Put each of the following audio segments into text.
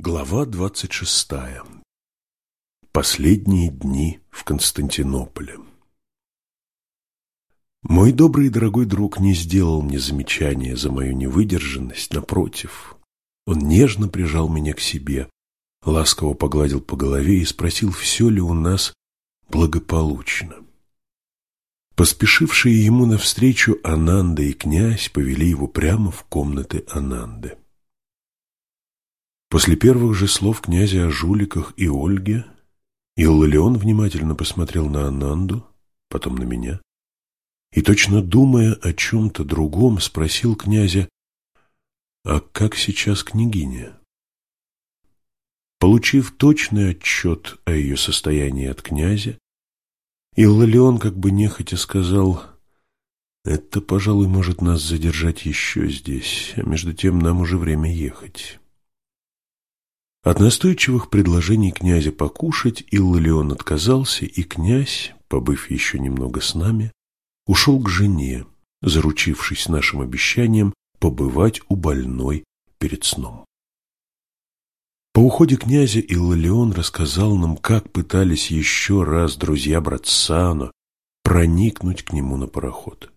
Глава двадцать шестая. Последние дни в Константинополе. Мой добрый и дорогой друг не сделал мне замечания за мою невыдержанность, напротив. Он нежно прижал меня к себе, ласково погладил по голове и спросил, все ли у нас благополучно. Поспешившие ему навстречу Ананда и князь повели его прямо в комнаты Ананды. После первых же слов князя о жуликах и Ольге Иллалион внимательно посмотрел на Ананду, потом на меня, и, точно думая о чем-то другом, спросил князя, «А как сейчас княгиня?» Получив точный отчет о ее состоянии от князя, Иллалион как бы нехотя сказал, «Это, пожалуй, может нас задержать еще здесь, а между тем нам уже время ехать». От настойчивых предложений князя покушать Иллион отказался, и князь, побыв еще немного с нами, ушел к жене, заручившись нашим обещанием побывать у больной перед сном. По уходе князя Иллион рассказал нам, как пытались еще раз друзья Братсано проникнуть к нему на пароход.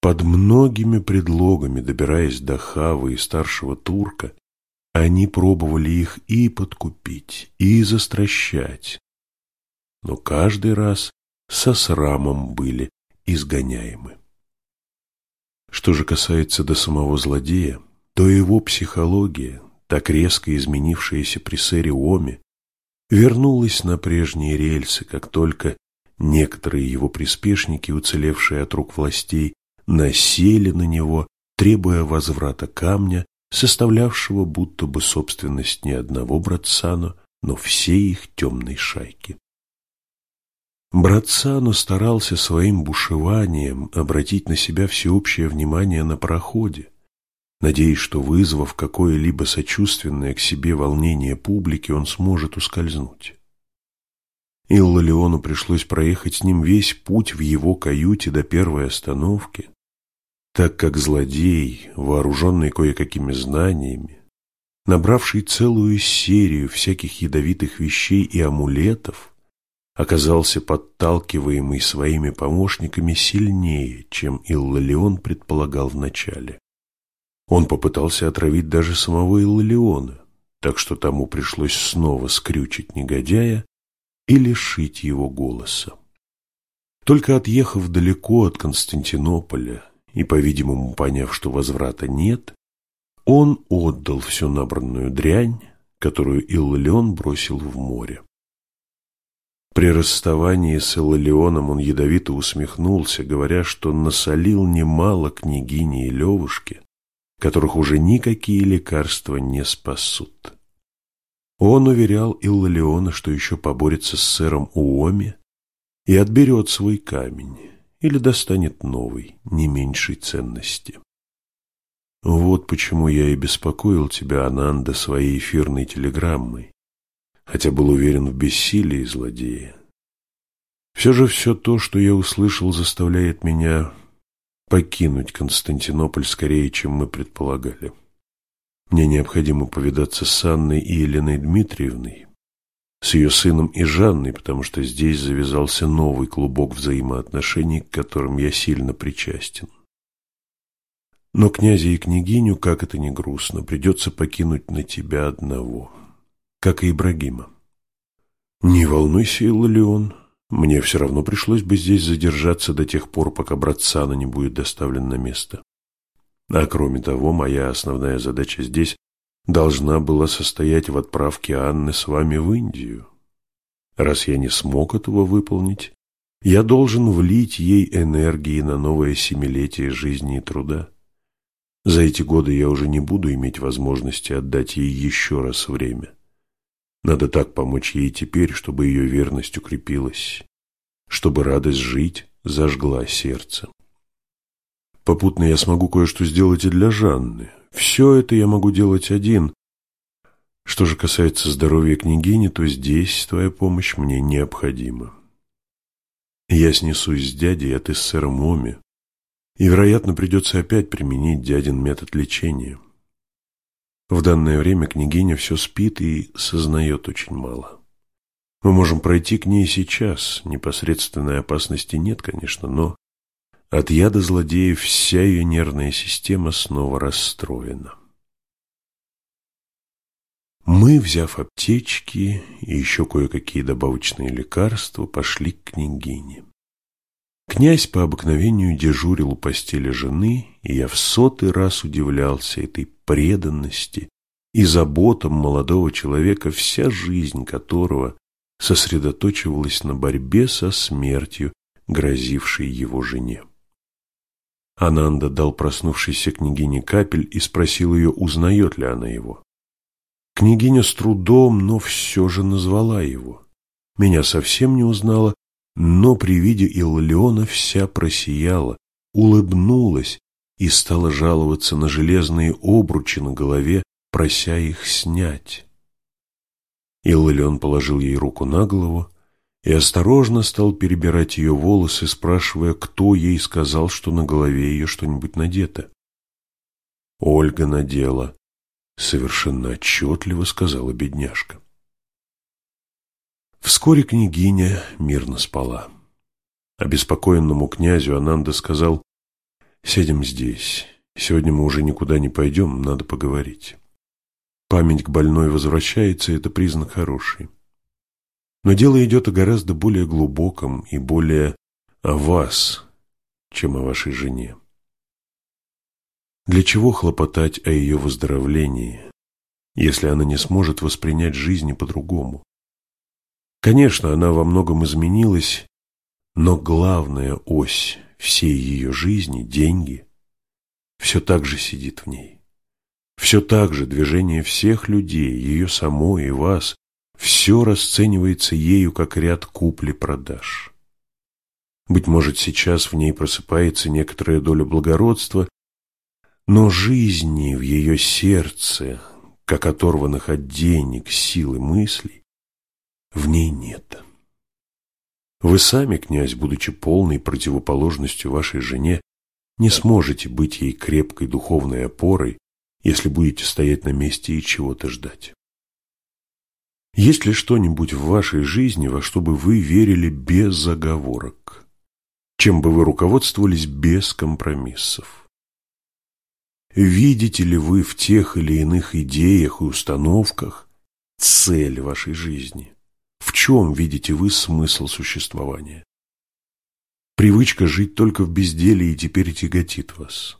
Под многими предлогами, добираясь до Хавы и старшего турка, они пробовали их и подкупить, и застращать, но каждый раз со срамом были изгоняемы. Что же касается до самого злодея, то его психология, так резко изменившаяся при сэре Оме, вернулась на прежние рельсы, как только некоторые его приспешники, уцелевшие от рук властей, насели на него, требуя возврата камня составлявшего будто бы собственность не одного Братсано, но всей их темной шайки. Братсано старался своим бушеванием обратить на себя всеобщее внимание на пароходе, надеясь, что, вызвав какое-либо сочувственное к себе волнение публики, он сможет ускользнуть. Иллалиону пришлось проехать с ним весь путь в его каюте до первой остановки, так как злодей, вооруженный кое-какими знаниями, набравший целую серию всяких ядовитых вещей и амулетов, оказался подталкиваемый своими помощниками сильнее, чем Иллалион предполагал вначале. Он попытался отравить даже самого Иллалиона, так что тому пришлось снова скрючить негодяя и лишить его голоса. Только отъехав далеко от Константинополя, и, по-видимому, поняв, что возврата нет, он отдал всю набранную дрянь, которую Иллион бросил в море. При расставании с Иллионом он ядовито усмехнулся, говоря, что насолил немало княгини и Левушке, которых уже никакие лекарства не спасут. Он уверял Иллиона, что еще поборется с сэром Уоми и отберет свой камень или достанет новый, не меньшей ценности. Вот почему я и беспокоил тебя, Ананда, своей эфирной телеграммой, хотя был уверен в бессилии злодея. Все же все то, что я услышал, заставляет меня покинуть Константинополь скорее, чем мы предполагали. Мне необходимо повидаться с Анной и Еленой Дмитриевной, с ее сыном и Жанной, потому что здесь завязался новый клубок взаимоотношений, к которым я сильно причастен. Но князя и княгиню, как это ни грустно, придется покинуть на тебя одного, как и Ибрагима. Не волнуйся, Иллион, мне все равно пришлось бы здесь задержаться до тех пор, пока брат Сана не будет доставлен на место. А кроме того, моя основная задача здесь должна была состоять в отправке Анны с вами в Индию. Раз я не смог этого выполнить, я должен влить ей энергии на новое семилетие жизни и труда. За эти годы я уже не буду иметь возможности отдать ей еще раз время. Надо так помочь ей теперь, чтобы ее верность укрепилась, чтобы радость жить зажгла сердце. Попутно я смогу кое-что сделать и для Жанны, все это я могу делать один. Что же касается здоровья княгини, то здесь твоя помощь мне необходима. Я снесусь с дядей, а ты с сэром Моми, и, вероятно, придется опять применить дядин метод лечения. В данное время княгиня все спит и сознает очень мало. Мы можем пройти к ней сейчас, непосредственной опасности нет, конечно, но от яда злодеев вся ее нервная система снова расстроена. Мы, взяв аптечки и еще кое-какие добавочные лекарства, пошли к княгине. Князь по обыкновению дежурил у постели жены, и я в сотый раз удивлялся этой преданности и заботам молодого человека, вся жизнь которого сосредоточивалась на борьбе со смертью, грозившей его жене. Ананда дал проснувшейся княгине капель и спросил ее, узнает ли она его. Княгиня с трудом, но все же назвала его. Меня совсем не узнала, но при виде Иллиона вся просияла, улыбнулась и стала жаловаться на железные обручи на голове, прося их снять. Иллион положил ей руку на голову и осторожно стал перебирать ее волосы, спрашивая, кто ей сказал, что на голове ее что-нибудь надето. Ольга надела, совершенно отчетливо сказала бедняжка. Вскоре княгиня мирно спала. Обеспокоенному князю Ананда сказал, «Сядем здесь. Сегодня мы уже никуда не пойдем, надо поговорить. Память к больной возвращается, это признак хороший. Но дело идет о гораздо более глубоком и более о вас, чем о вашей жене. Для чего хлопотать о ее выздоровлении, если она не сможет воспринять жизнь по-другому? Конечно, она во многом изменилась, но главная ось всей ее жизни – деньги – все так же сидит в ней. Все так же движение всех людей, ее самой и вас, все расценивается ею как ряд купли-продаж. Быть может, сейчас в ней просыпается некоторая доля благородства, но жизни в ее сердце, как оторванных от денег, сил и мыслей, в ней нет. Вы сами, князь, будучи полной противоположностью вашей жене, не сможете быть ей крепкой духовной опорой, если будете стоять на месте и чего-то ждать. Есть ли что-нибудь в вашей жизни, во что бы вы верили без заговорок? Чем бы вы руководствовались без компромиссов? Видите ли вы в тех или иных идеях и установках цель вашей жизни? В чем видите вы смысл существования? Привычка жить только в безделии теперь тяготит вас.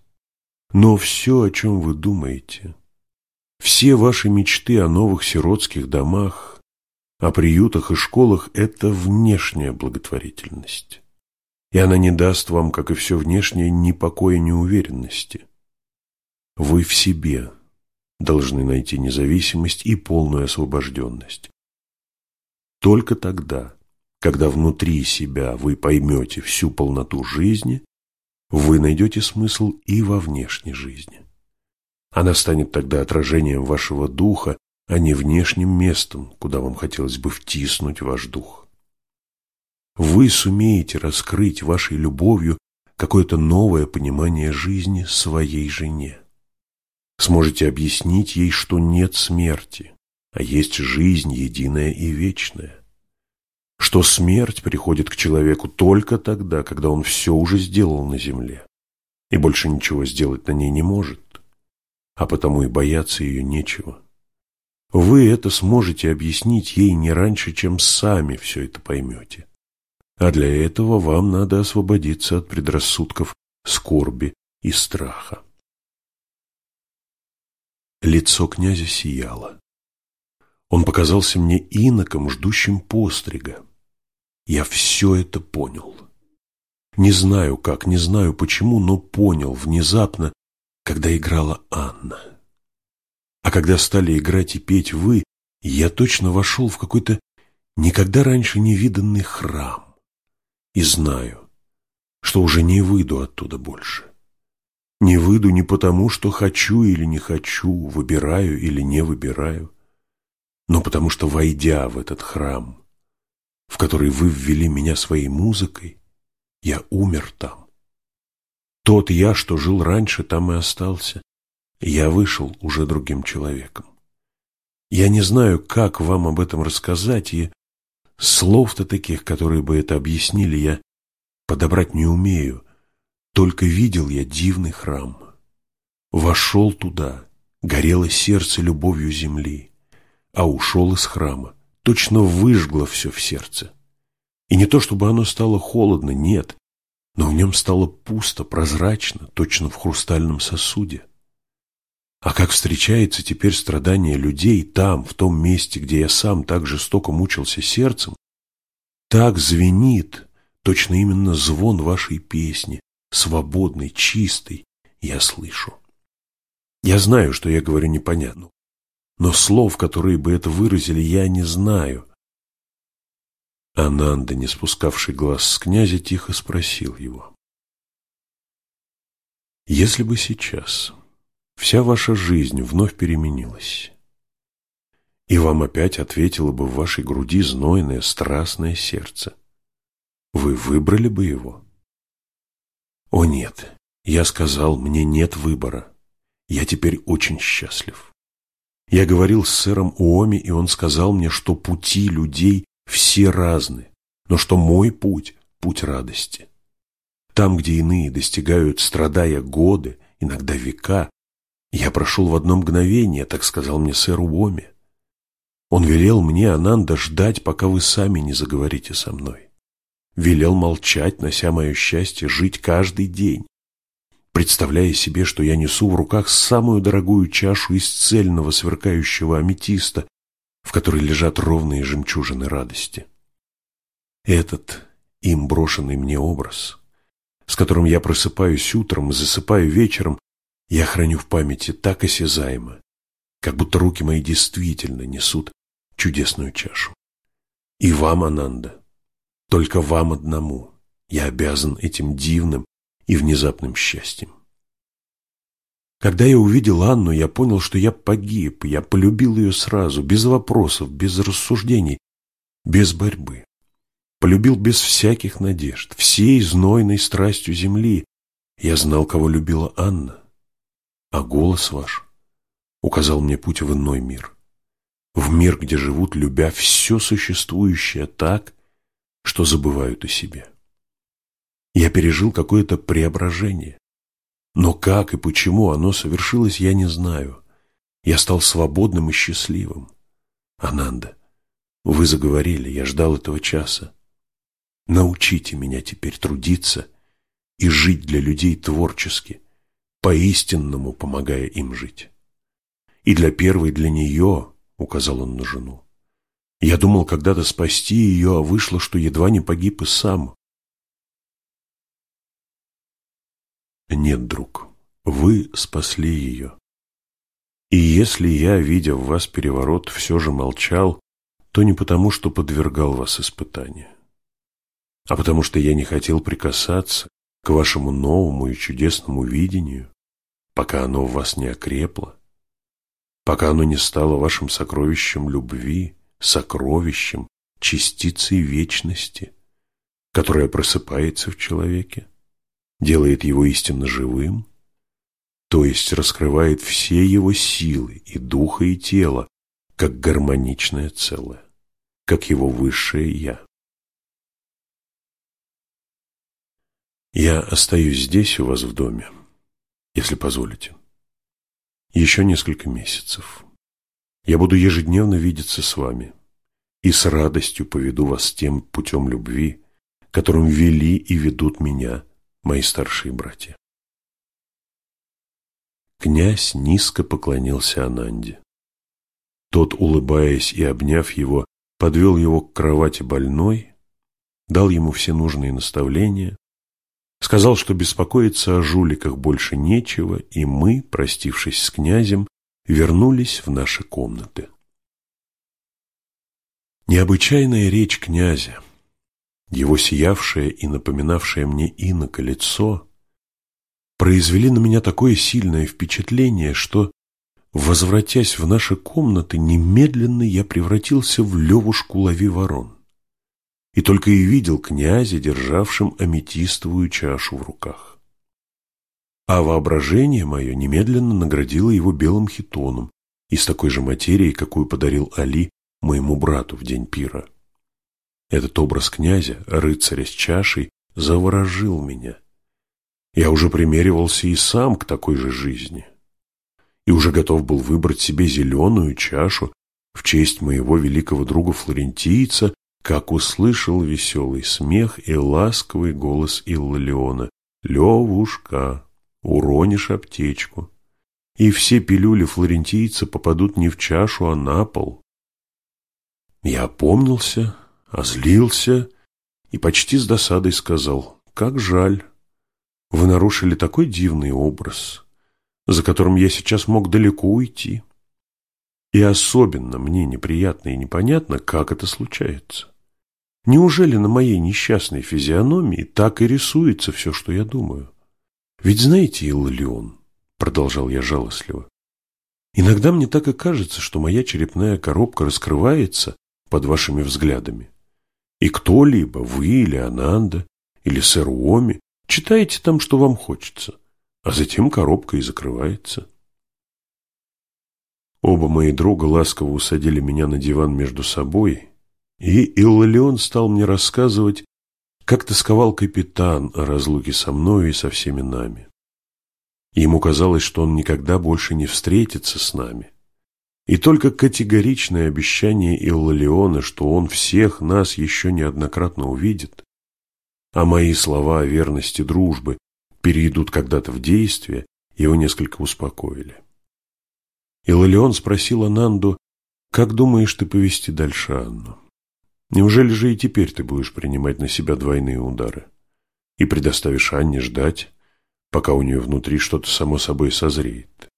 Но все, о чем вы думаете, все ваши мечты о новых сиротских домах, о приютах и школах – это внешняя благотворительность. И она не даст вам, как и все внешнее, ни покоя, ни уверенности. Вы в себе должны найти независимость и полную освобожденность. Только тогда, когда внутри себя вы поймете всю полноту жизни, вы найдете смысл и во внешней жизни. Она станет тогда отражением вашего духа, а не внешним местом, куда вам хотелось бы втиснуть ваш дух. Вы сумеете раскрыть вашей любовью какое-то новое понимание жизни своей жене. Сможете объяснить ей, что нет смерти, а есть жизнь единая и вечная что смерть приходит к человеку только тогда, когда он все уже сделал на земле и больше ничего сделать на ней не может, а потому и бояться ее нечего. Вы это сможете объяснить ей не раньше, чем сами все это поймете. А для этого вам надо освободиться от предрассудков, скорби и страха. Лицо князя сияло. Он показался мне иноком, ждущим пострига. Я все это понял. Не знаю как, не знаю почему, но понял внезапно, когда играла Анна. А когда стали играть и петь вы, я точно вошел в какой-то никогда раньше не виданный храм. И знаю, что уже не выйду оттуда больше. Не выйду не потому, что хочу или не хочу, выбираю или не выбираю, но потому что, войдя в этот храм, в который вы ввели меня своей музыкой, я умер там. Тот я, что жил раньше, там и остался. Я вышел уже другим человеком. Я не знаю, как вам об этом рассказать, и слов-то таких, которые бы это объяснили, я подобрать не умею. Только видел я дивный храм. Вошел туда, горело сердце любовью земли, а ушел из храма, точно выжгло все в сердце. И не то, чтобы оно стало холодно, нет, но в нем стало пусто, прозрачно, точно в хрустальном сосуде. А как встречается теперь страдание людей там, в том месте, где я сам так жестоко мучился сердцем, так звенит, точно именно звон вашей песни, свободный, чистый, я слышу. Я знаю, что я говорю непонятно, но слов, которые бы это выразили, я не знаю. Ананда, не спускавший глаз с князя, тихо спросил его. Если бы сейчас вся ваша жизнь вновь переменилась, и вам опять ответило бы в вашей груди знойное, страстное сердце, вы выбрали бы его? О нет, я сказал, мне нет выбора. Я теперь очень счастлив. Я говорил с сэром Уоми, и он сказал мне, что пути людей все разные, но что мой путь – путь радости. Там, где иные достигают, страдая годы, иногда века, я прошел в одно мгновение, так сказал мне сэр Уоми. Он велел мне, Ананда, ждать, пока вы сами не заговорите со мной. Велел молчать, нося мое счастье, жить каждый день, представляя себе, что я несу в руках самую дорогую чашу из цельного сверкающего аметиста, в которой лежат ровные жемчужины радости. Этот им брошенный мне образ, с которым я просыпаюсь утром и засыпаю вечером, я храню в памяти так осязаемо, как будто руки мои действительно несут чудесную чашу. И вам, Ананда, только вам одному я обязан этим дивным и внезапным счастьем. Когда я увидел Анну, я понял, что я погиб, я полюбил ее сразу, без вопросов, без рассуждений, без борьбы. Полюбил без всяких надежд, всей знойной страстью земли. Я знал, кого любила Анна, а голос ваш указал мне путь в иной мир. В мир, где живут, любя все существующее так, что забывают о себе. Я пережил какое-то преображение. Но как и почему оно совершилось, я не знаю. Я стал свободным и счастливым. Ананда, вы заговорили, я ждал этого часа. Научите меня теперь трудиться и жить для людей творчески, поистинному помогая им жить. И для первой, для нее, указал он на жену. Я думал когда-то спасти ее, а вышло, что едва не погиб и сам. Нет, друг, вы спасли ее. И если я, видя в вас переворот, все же молчал, то не потому, что подвергал вас испытанию, а потому что я не хотел прикасаться к вашему новому и чудесному видению, пока оно в вас не окрепло, пока оно не стало вашим сокровищем любви, сокровищем, частицей вечности, которая просыпается в человеке, делает его истинно живым, то есть раскрывает все его силы и духа, и тела, как гармоничное целое, как его высшее «Я». Я остаюсь здесь у вас в доме, если позволите. Еще несколько месяцев. Я буду ежедневно видеться с вами и с радостью поведу вас тем путем любви, которым вели и ведут меня мои старшие братья. Князь низко поклонился Ананде. Тот, улыбаясь и обняв его, подвел его к кровати больной, дал ему все нужные наставления, сказал, что беспокоиться о жуликах больше нечего, и мы, простившись с князем, вернулись в наши комнаты. Необычайная речь князя – его сиявшее и напоминавшее мне иноко лицо произвели на меня такое сильное впечатление, что, возвратясь в наши комнаты, немедленно я превратился в левушку лови ворон и только и видел князя, державшим аметистовую чашу в руках. а воображение мое немедленно наградило его белым хитоном из такой же материи, какую подарил Али моему брату в день пира. Этот образ князя, рыцаря с чашей, заворожил меня. Я уже примеривался и сам к такой же жизни. И уже готов был выбрать себе зеленую чашу в честь моего великого друга флорентийца, как услышал веселый смех и ласковый голос Иллалиона. «Левушка, уронишь аптечку, и все пилюли флорентийца попадут не в чашу, а на пол». Я опомнился, озлился и почти с досадой сказал, «Как жаль, вы нарушили такой дивный образ, за которым я сейчас мог далеко уйти». И особенно мне неприятно и непонятно, как это случается. Неужели на моей несчастной физиономии так и рисуется все, что я думаю? Ведь знаете, Иллион, продолжал я жалостливо, иногда мне так и кажется, что моя черепная коробка раскрывается под вашими взглядами. И кто-либо, вы или Ананда, или сэр Уоми, читаете там, что вам хочется, а затем коробка и закрывается. Оба мои друга ласково усадили меня на диван между собой и Иллион стал мне рассказывать, как тосковал капитан о разлуке со мною и со всеми нами. Ему казалось, что он никогда больше не встретится с нами. И только категоричное обещание Иллиона, что он всех нас еще неоднократно увидит, а мои слова о верности дружбы перейдут когда-то в действие, его несколько успокоили. Иллион спросил Ананду, «Как думаешь ты повести дальше Анну?» Неужели же и теперь ты будешь принимать на себя двойные удары? И предоставишь Анне ждать, пока у нее внутри что-то само собой созреет.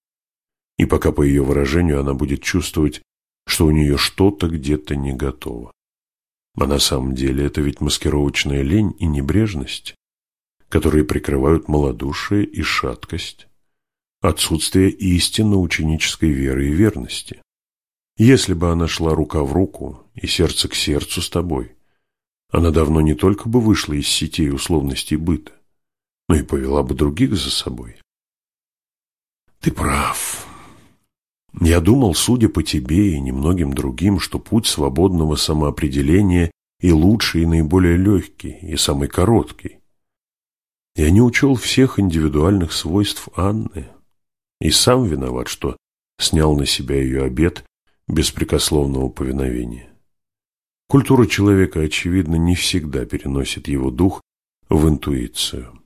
И пока по ее выражению она будет чувствовать, что у нее что-то где-то не готово. А на самом деле это ведь маскировочная лень и небрежность, которые прикрывают малодушие и шаткость, отсутствие истинно ученической веры и верности. Если бы она шла рука в руку и сердце к сердцу с тобой, она давно не только бы вышла из сетей условностей быта, но и повела бы других за собой. Ты прав. Я думал, судя по тебе и немногим другим, что путь свободного самоопределения и лучший, и наиболее легкий, и самый короткий. Я не учел всех индивидуальных свойств Анны, и сам виноват, что снял на себя ее обет беспрекословного повиновения. Культура человека, очевидно, не всегда переносит его дух в интуицию.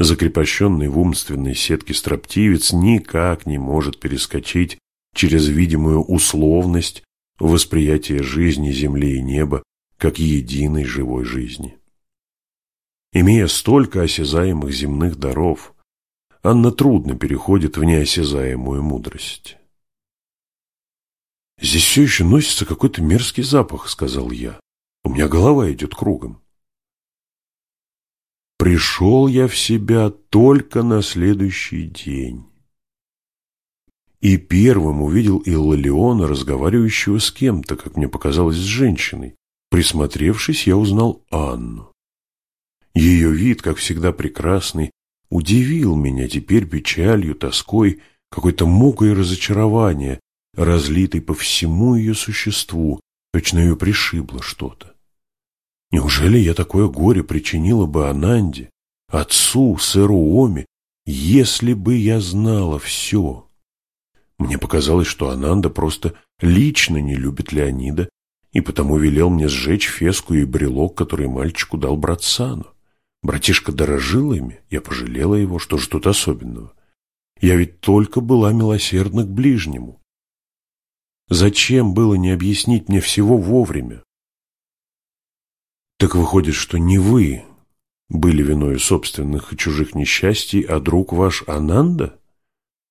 Закрепощенный в умственной сетке строптивец никак не может перескочить через видимую условность восприятия жизни, земли и неба как единой живой жизни. Имея столько осязаемых земных даров, Анна трудно переходит в неосязаемую мудрость. «Здесь все еще носится какой-то мерзкий запах», — сказал я. «У меня голова идет кругом». Пришел я в себя только на следующий день. И первым увидел Иллалиона, разговаривающего с кем-то, как мне показалось, с женщиной. Присмотревшись, я узнал Анну. Ее вид, как всегда прекрасный, удивил меня теперь печалью, тоской, какой-то мукой разочарования, разлитый по всему ее существу, точно ее пришибло что-то. Неужели я такое горе причинила бы Ананде, отцу, сэру Оми, если бы я знала все? Мне показалось, что Ананда просто лично не любит Леонида и потому велел мне сжечь феску и брелок, который мальчику дал брат Сану. Братишка дорожил ими, я пожалела его, что же тут особенного? Я ведь только была милосердна к ближнему. Зачем было не объяснить мне всего вовремя? Так выходит, что не вы были виной собственных и чужих несчастий, а друг ваш Ананда,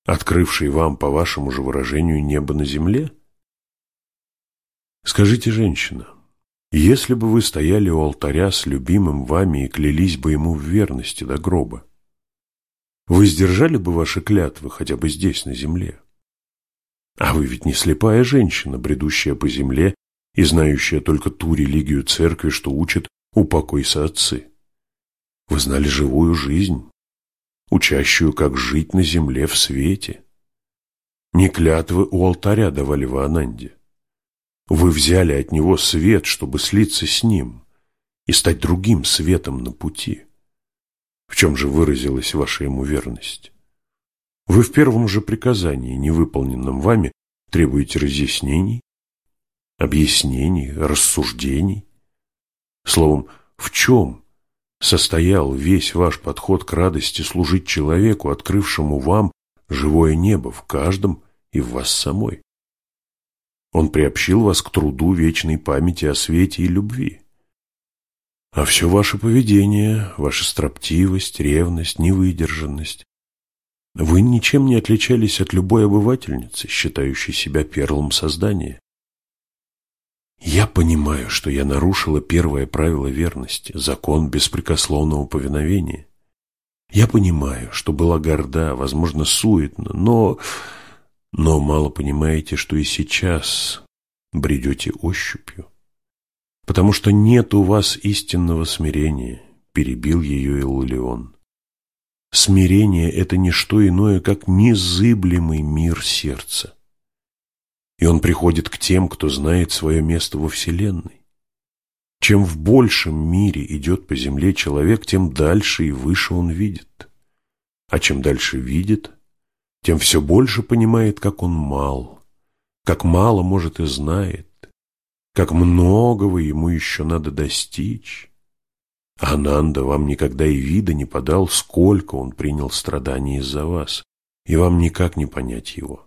открывший вам, по вашему же выражению, небо на земле? Скажите, женщина, если бы вы стояли у алтаря с любимым вами и клялись бы ему в верности до гроба, вы сдержали бы ваши клятвы хотя бы здесь, на земле? А вы ведь не слепая женщина, бредущая по земле и знающая только ту религию церкви, что учат «упокойся отцы». Вы знали живую жизнь, учащую, как жить на земле в свете. Не клятвы у алтаря давали в Ананде. Вы взяли от него свет, чтобы слиться с ним и стать другим светом на пути. В чем же выразилась ваша ему верность? Вы в первом же приказании, невыполненном вами, требуете разъяснений, объяснений, рассуждений. Словом, в чем состоял весь ваш подход к радости служить человеку, открывшему вам живое небо в каждом и в вас самой? Он приобщил вас к труду вечной памяти о свете и любви. А все ваше поведение, ваша строптивость, ревность, невыдержанность, вы ничем не отличались от любой обывательницы, считающей себя перлом создания. Я понимаю, что я нарушила первое правило верности, закон беспрекословного повиновения. Я понимаю, что была горда, возможно, суетна, но... Но мало понимаете, что и сейчас бредете ощупью. Потому что нет у вас истинного смирения, перебил ее Иллион. Смирение – это не что иное, как незыблемый мир сердца. И он приходит к тем, кто знает свое место во Вселенной. Чем в большем мире идет по земле человек, тем дальше и выше он видит. А чем дальше видит, тем все больше понимает, как он мал, как мало, может, и знает, как многого ему еще надо достичь. Ананда вам никогда и вида не подал, сколько он принял страданий из-за вас, и вам никак не понять его.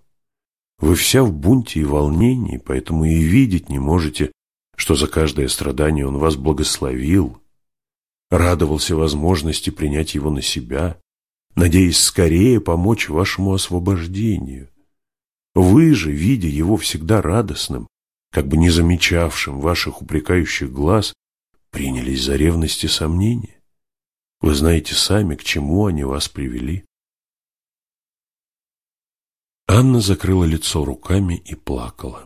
Вы вся в бунте и волнении, поэтому и видеть не можете, что за каждое страдание он вас благословил, радовался возможности принять его на себя, надеясь скорее помочь вашему освобождению. Вы же, видя его всегда радостным, как бы не замечавшим ваших упрекающих глаз, принялись за ревность и сомнения. Вы знаете сами, к чему они вас привели. Анна закрыла лицо руками и плакала.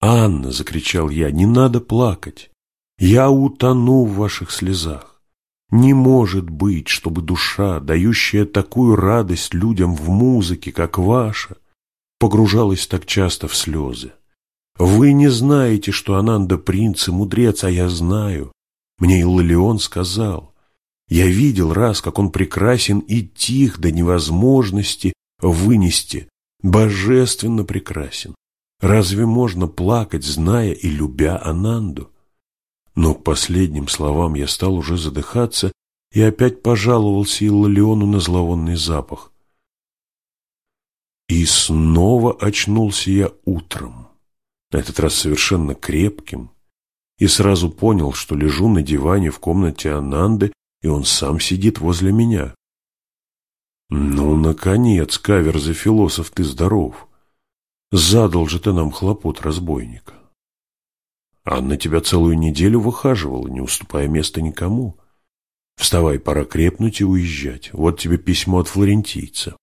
«Анна!» — закричал я, — «не надо плакать! Я утону в ваших слезах! Не может быть, чтобы душа, дающая такую радость людям в музыке, как ваша, погружалась так часто в слезы. Вы не знаете, что Ананда принц и мудрец, а я знаю. Мне Иллион сказал. Я видел раз, как он прекрасен и тих до невозможности вынести, божественно прекрасен. Разве можно плакать, зная и любя Ананду? Но к последним словам я стал уже задыхаться и опять пожаловался Иллиону на зловонный запах. И снова очнулся я утром на этот раз совершенно крепким, и сразу понял, что лежу на диване в комнате Ананды, и он сам сидит возле меня. Ну, наконец, кавер за философ, ты здоров. Задал же ты нам хлопот разбойника. Анна тебя целую неделю выхаживала, не уступая места никому. Вставай, пора крепнуть и уезжать. Вот тебе письмо от флорентийца.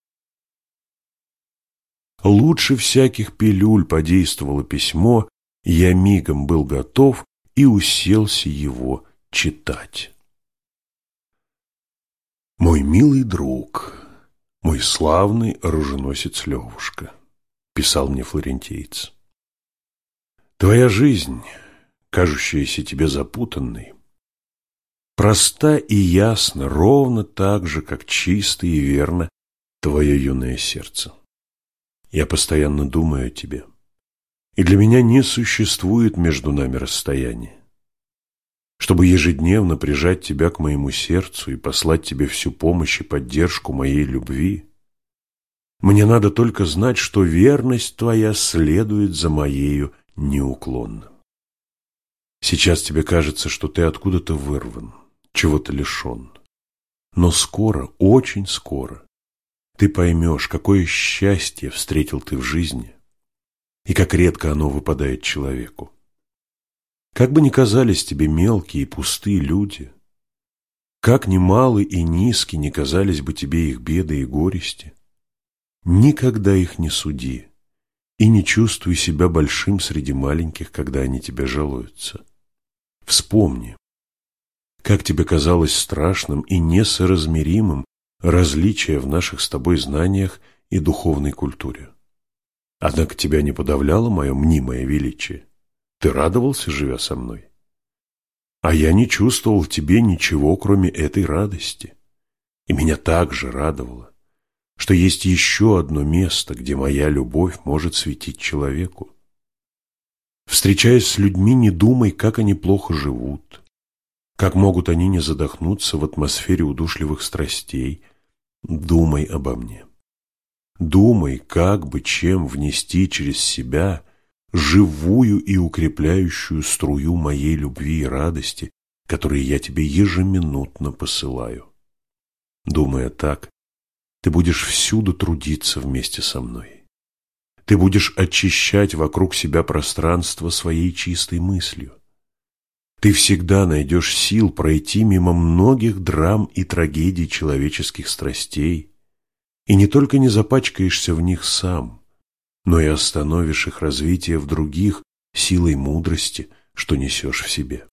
Лучше всяких пилюль подействовало письмо, я мигом был готов и уселся его читать. «Мой милый друг, мой славный оруженосец Левушка», — писал мне флорентиец. «Твоя жизнь, кажущаяся тебе запутанной, проста и ясна ровно так же, как чисто и верно твое юное сердце. Я постоянно думаю о тебе. И для меня не существует между нами расстояния. Чтобы ежедневно прижать тебя к моему сердцу и послать тебе всю помощь и поддержку моей любви, мне надо только знать, что верность твоя следует за моею неуклонно. Сейчас тебе кажется, что ты откуда-то вырван, чего-то лишен. Но скоро, очень скоро, ты поймешь, какое счастье встретил ты в жизни и как редко оно выпадает человеку. Как бы ни казались тебе мелкие и пустые люди, как ни малы и низки не казались бы тебе их беды и горести, никогда их не суди и не чувствуй себя большим среди маленьких, когда они тебе жалуются. Вспомни, как тебе казалось страшным и несоразмеримым различие в наших с тобой знаниях и духовной культуре. Однако тебя не подавляло мое мнимое величие. Ты радовался, живя со мной. А я не чувствовал в тебе ничего, кроме этой радости. И меня также радовало, что есть еще одно место, где моя любовь может светить человеку. Встречаясь с людьми, не думай, как они плохо живут, как могут они не задохнуться в атмосфере удушливых страстей. Думай обо мне. Думай, как бы чем внести через себя живую и укрепляющую струю моей любви и радости, которые я тебе ежеминутно посылаю. Думая так, ты будешь всюду трудиться вместе со мной. Ты будешь очищать вокруг себя пространство своей чистой мыслью. Ты всегда найдешь сил пройти мимо многих драм и трагедий человеческих страстей, и не только не запачкаешься в них сам, но и остановишь их развитие в других силой мудрости, что несешь в себе.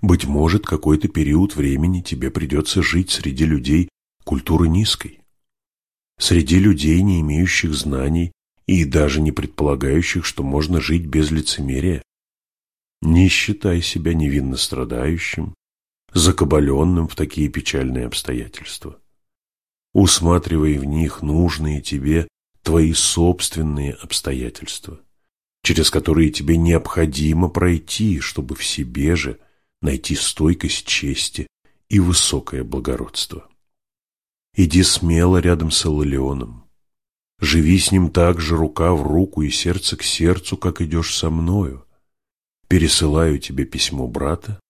Быть может, какой-то период времени тебе придется жить среди людей культуры низкой, среди людей, не имеющих знаний и даже не предполагающих, что можно жить без лицемерия. Не считай себя невинно страдающим, закабаленным в такие печальные обстоятельства. Усматривай в них нужные тебе твои собственные обстоятельства, через которые тебе необходимо пройти, чтобы в себе же найти стойкость чести и высокое благородство. Иди смело рядом с Эллионом. Живи с ним так же рука в руку и сердце к сердцу, как идешь со мною. Пересылаю тебе письмо брата,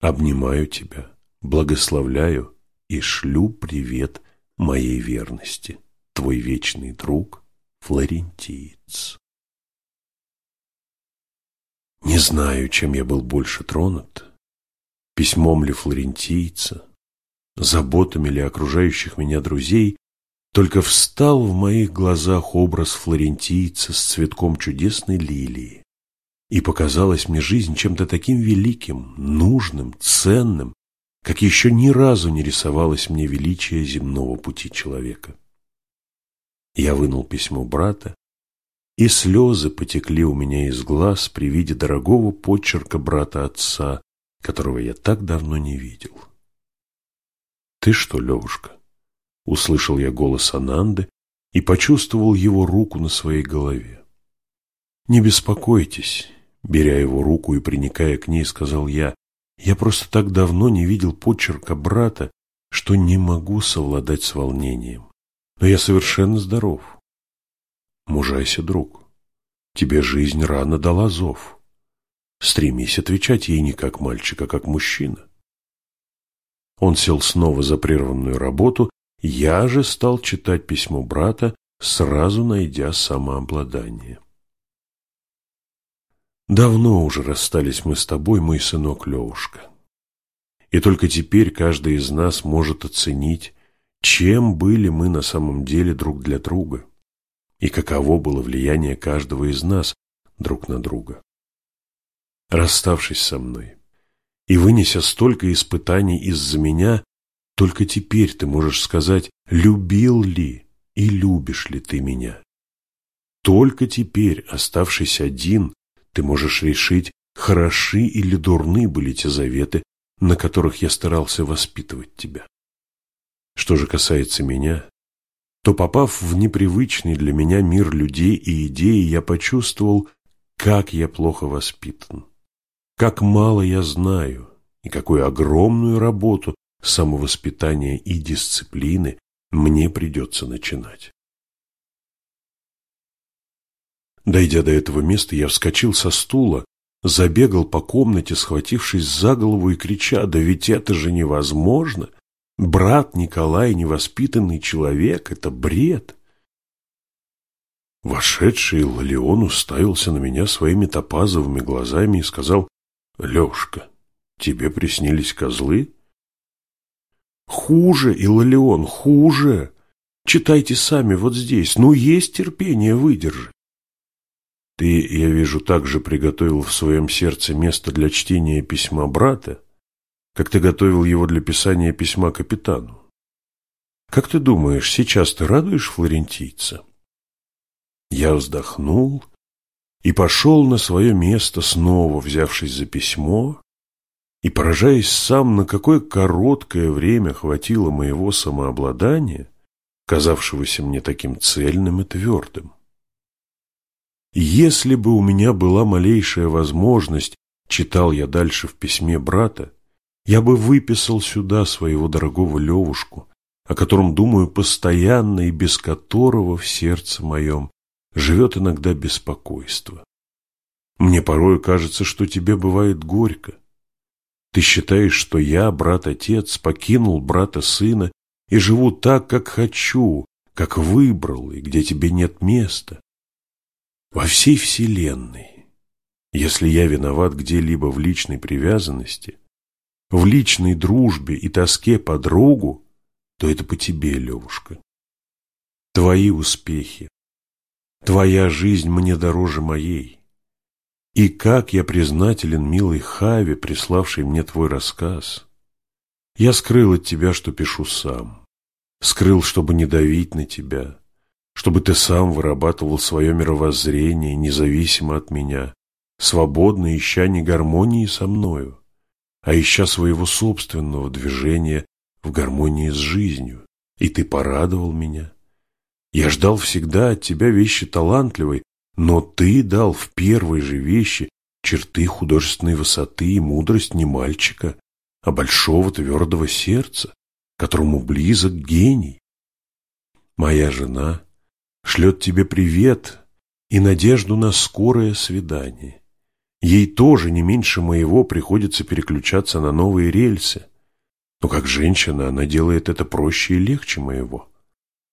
обнимаю тебя, благословляю и шлю привет моей верности твой вечный друг Флорентиец. Не знаю, чем я был больше тронут, письмом ли флорентийца, заботами ли окружающих меня друзей, только встал в моих глазах образ флорентийца с цветком чудесной лилии, и показалась мне жизнь чем-то таким великим, нужным, ценным, как еще ни разу не рисовалось мне величие земного пути человека. Я вынул письмо брата, и слезы потекли у меня из глаз при виде дорогого почерка брата-отца, которого я так давно не видел. «Ты что, Левушка?» — услышал я голос Ананды и почувствовал его руку на своей голове. «Не беспокойтесь», — беря его руку и приникая к ней, сказал я, «я просто так давно не видел почерка брата, что не могу совладать с волнением. Но я совершенно здоров. Мужайся, друг. Тебе жизнь рано дала зов. Стремись отвечать ей не как мальчик, а как мужчина. Он сел снова за прерванную работу, я же стал читать письмо брата, сразу найдя самообладание. Давно уже расстались мы с тобой, мой сынок Левушка. И только теперь каждый из нас может оценить, чем были мы на самом деле друг для друга и каково было влияние каждого из нас друг на друга. Расставшись со мной и вынеся столько испытаний из-за меня, только теперь ты можешь сказать, любил ли и любишь ли ты меня. Только теперь, оставшись один, ты можешь решить, хороши или дурны были те заветы, на которых я старался воспитывать тебя. Что же касается меня, то, попав в непривычный для меня мир людей и идей, я почувствовал, как я плохо воспитан, как мало я знаю и какую огромную работу самовоспитания и дисциплины мне придется начинать. Дойдя до этого места, я вскочил со стула, забегал по комнате, схватившись за голову и крича, «Да ведь это же невозможно! Брат Николай, невоспитанный человек, это бред. Вошедший Лолеон уставился на меня своими топазовыми глазами и сказал, «Лешка, тебе приснились козлы?» «Хуже, Илалион, хуже! Читайте сами вот здесь, ну есть терпение выдержать!» Ты, я вижу, также приготовил в своем сердце место для чтения письма брата, как ты готовил его для писания письма капитану. Как ты думаешь, сейчас ты радуешь флорентийца? Я вздохнул и пошел на свое место, снова взявшись за письмо, и поражаясь сам, на какое короткое время хватило моего самообладания, казавшегося мне таким цельным и твердым. Если бы у меня была малейшая возможность, читал я дальше в письме брата, я бы выписал сюда своего дорогого Левушку, о котором думаю постоянно и без которого в сердце моем живет иногда беспокойство. Мне порой кажется, что тебе бывает горько. Ты считаешь, что я, брат-отец, покинул брата-сына и живу так, как хочу, как выбрал, и где тебе нет места. Во всей вселенной, если я виноват где-либо в личной привязанности, в личной дружбе и тоске по другу, то это по тебе, Левушка. Твои успехи, твоя жизнь мне дороже моей. И как я признателен милой Хаве, приславшей мне твой рассказ. Я скрыл от тебя, что пишу сам. Скрыл, чтобы не давить на тебя чтобы ты сам вырабатывал свое мировоззрение независимо от меня, свободно ища не гармонии со мною, а ища своего собственного движения в гармонии с жизнью. И ты порадовал меня. Я ждал всегда от тебя вещи талантливой, но ты дал в первой же вещи черты художественной высоты и мудрость не мальчика, а большого твердого сердца, которому близок гений. Моя жена шлет тебе привет и надежду на скорое свидание. Ей тоже не меньше моего приходится переключаться на новые рельсы. Но как женщина она делает это проще и легче моего.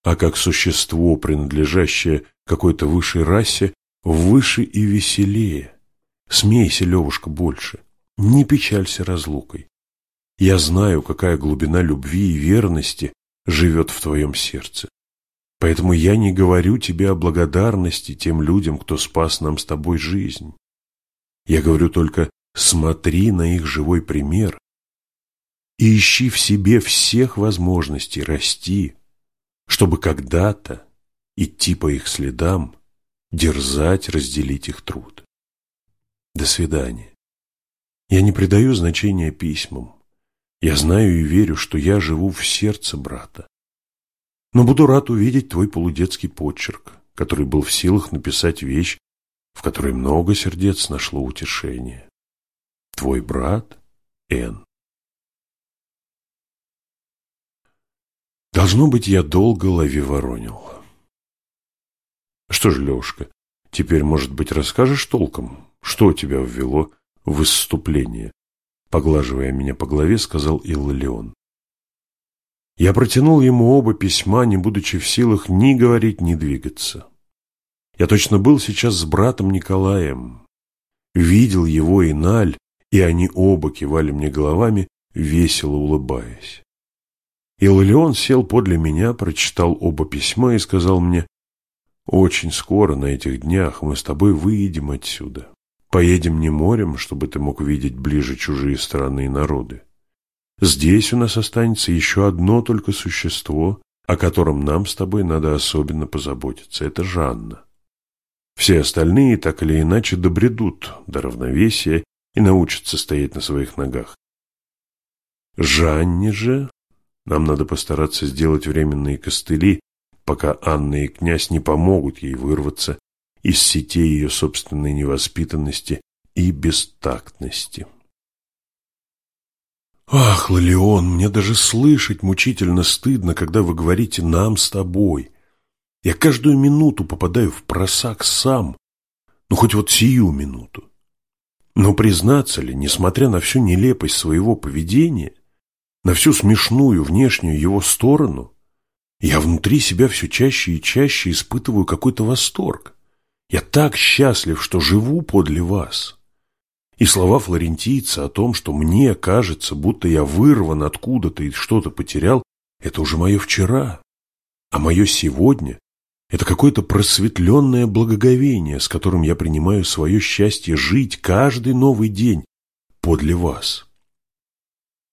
А как существо, принадлежащее какой-то высшей расе, выше и веселее. Смейся, Левушка, больше. Не печалься разлукой. Я знаю, какая глубина любви и верности живет в твоем сердце. Поэтому я не говорю тебе о благодарности тем людям, кто спас нам с тобой жизнь. Я говорю только смотри на их живой пример и ищи в себе всех возможностей расти, чтобы когда-то идти по их следам, дерзать, разделить их труд. До свидания. Я не придаю значения письмам. Я знаю и верю, что я живу в сердце брата но буду рад увидеть твой полудетский почерк, который был в силах написать вещь, в которой много сердец нашло утешение. Твой брат Н. Должно быть, я долго лови воронил. Что ж, Лешка, теперь, может быть, расскажешь толком, что тебя ввело в выступление? Поглаживая меня по голове, сказал Иллион. Я протянул ему оба письма, не будучи в силах ни говорить, ни двигаться. Я точно был сейчас с братом Николаем. Видел его и Наль, и они оба кивали мне головами, весело улыбаясь. Иллион сел подле меня, прочитал оба письма и сказал мне, «Очень скоро, на этих днях, мы с тобой выедем отсюда. Поедем не морем, чтобы ты мог видеть ближе чужие страны и народы. Здесь у нас останется еще одно только существо, о котором нам с тобой надо особенно позаботиться. Это Жанна. Все остальные так или иначе добредут до равновесия и научатся стоять на своих ногах. Жанне же нам надо постараться сделать временные костыли, пока Анна и князь не помогут ей вырваться из сетей ее собственной невоспитанности и бестактности. «Ах, Лолеон, мне даже слышать мучительно стыдно, когда вы говорите «нам с тобой». Я каждую минуту попадаю в просак сам, ну хоть вот сию минуту. Но признаться ли, несмотря на всю нелепость своего поведения, на всю смешную внешнюю его сторону, я внутри себя все чаще и чаще испытываю какой-то восторг. Я так счастлив, что живу подле вас. И слова флорентийца о том, что мне кажется, будто я вырван откуда-то и что-то потерял, это уже мое вчера. А мое сегодня Это какое-то просветленное благоговение, с которым я принимаю свое счастье жить каждый новый день подле вас.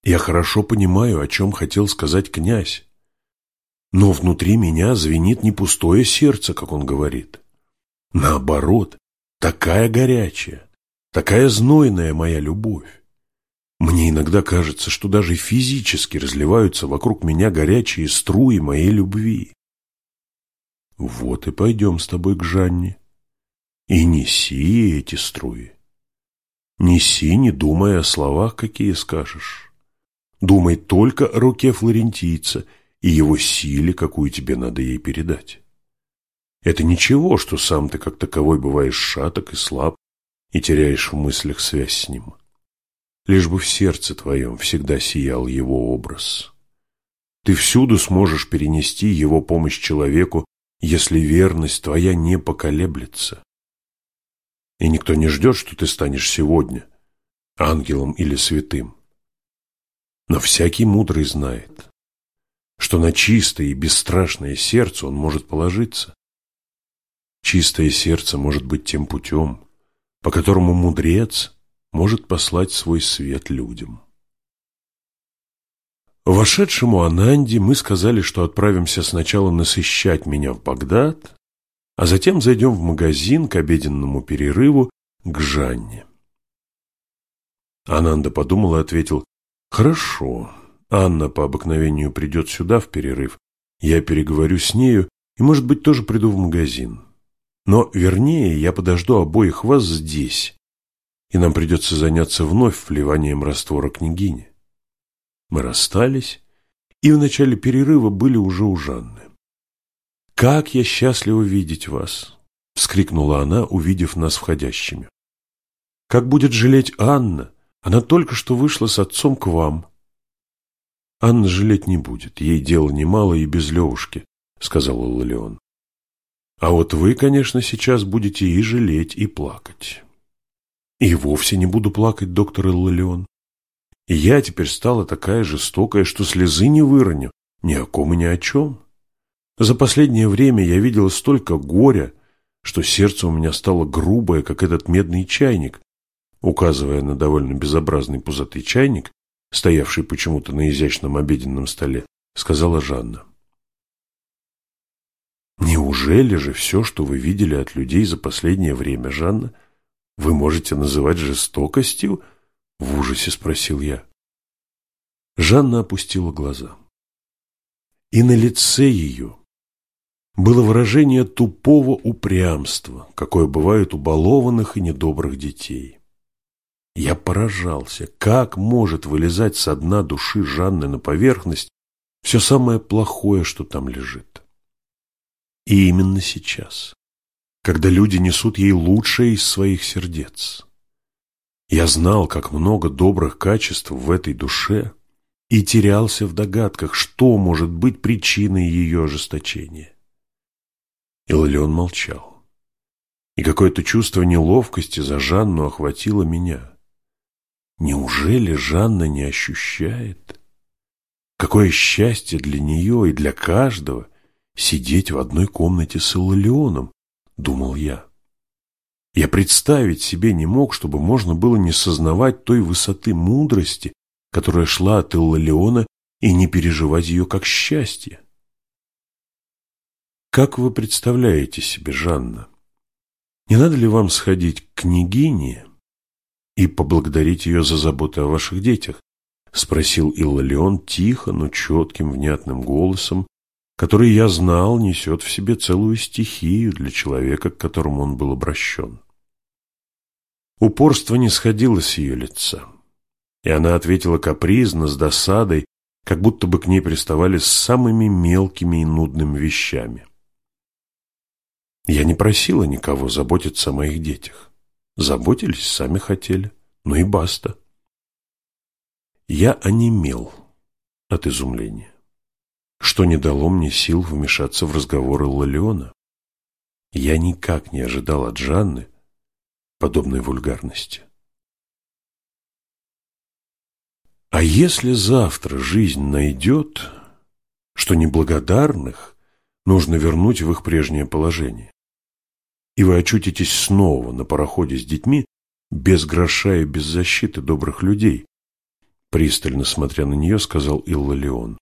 Я хорошо понимаю, о чем хотел сказать князь. Но внутри меня звенит не пустое сердце, как он говорит. Наоборот, такая горячая, такая знойная моя любовь. Мне иногда кажется, что даже физически разливаются вокруг меня горячие струи моей любви. Вот и пойдем с тобой к Жанне. И неси эти струи. Неси, не думая о словах, какие скажешь. Думай только о руке флорентийца и его силе, какую тебе надо ей передать. Это ничего, что сам ты как таковой бываешь шаток и слаб и теряешь в мыслях связь с ним. Лишь бы в сердце твоем всегда сиял его образ. Ты всюду сможешь перенести его помощь человеку, если верность твоя не поколеблется. И никто не ждет, что ты станешь сегодня ангелом или святым. Но всякий мудрый знает, что на чистое и бесстрашное сердце он может положиться. Чистое сердце может быть тем путем, по которому мудрец может послать свой свет людям. Вошедшему Ананде мы сказали, что отправимся сначала насыщать меня в Багдад, а затем зайдем в магазин к обеденному перерыву к Жанне. Ананда подумал и ответил, «Хорошо, Анна по обыкновению придет сюда в перерыв, я переговорю с нею и, может быть, тоже приду в магазин. Но, вернее, я подожду обоих вас здесь, и нам придется заняться вновь вливанием раствора княгини. Мы расстались, и в начале перерыва были уже у Жанны. «Как я счастлива видеть вас!» — вскрикнула она, увидев нас входящими. «Как будет жалеть Анна! Она только что вышла с отцом к вам». «Анна жалеть не будет, ей дела немало и без Левушки», — сказал Лолеон. «А вот вы, конечно, сейчас будете и жалеть, и плакать». И вовсе не буду плакать, доктор Иллион. И я теперь стала такая жестокая, что слезы не выроню, ни о ком и ни о чем. За последнее время я видела столько горя, что сердце у меня стало грубое, как этот медный чайник, указывая на довольно безобразный пузатый чайник, стоявший почему-то на изящном обеденном столе, сказала Жанна. Неужели же все, что вы видели от людей за последнее время, Жанна, — вы можете называть жестокостью? В ужасе спросил я. Жанна опустила глаза. И на лице ее было выражение тупого упрямства, какое бывает у балованных и недобрых детей. Я поражался, как может вылезать со дна души Жанны на поверхность все самое плохое, что там лежит. И именно сейчас, когда люди несут ей лучшее из своих сердец. Я знал, как много добрых качеств в этой душе и терялся в догадках, что может быть причиной ее ожесточения. Иллион молчал. И какое-то чувство неловкости за Жанну охватило меня. Неужели Жанна не ощущает? Какое счастье для нее и для каждого сидеть в одной комнате с Иллионом, – думал я. Я представить себе не мог, чтобы можно было не сознавать той высоты мудрости, которая шла от Иллалиона, и не переживать ее как счастье. Как вы представляете себе, Жанна, не надо ли вам сходить к княгине и поблагодарить ее за заботу о ваших детях? Спросил Иллалион тихо, но четким, внятным голосом, который, я знал, несет в себе целую стихию для человека, к которому он был обращен. Упорство не сходило с ее лица, и она ответила капризно, с досадой, как будто бы к ней приставали с самыми мелкими и нудными вещами. Я не просила никого заботиться о моих детях. Заботились, сами хотели, ну и баста. Я онемел от изумления что не дало мне сил вмешаться в разговоры Лолеона. Я никак не ожидал от Жанны подобной вульгарности. А если завтра жизнь найдет, что неблагодарных нужно вернуть в их прежнее положение. И вы очутитесь снова на пароходе с детьми, без гроша и без защиты добрых людей, пристально смотря на нее, сказал Иллалион.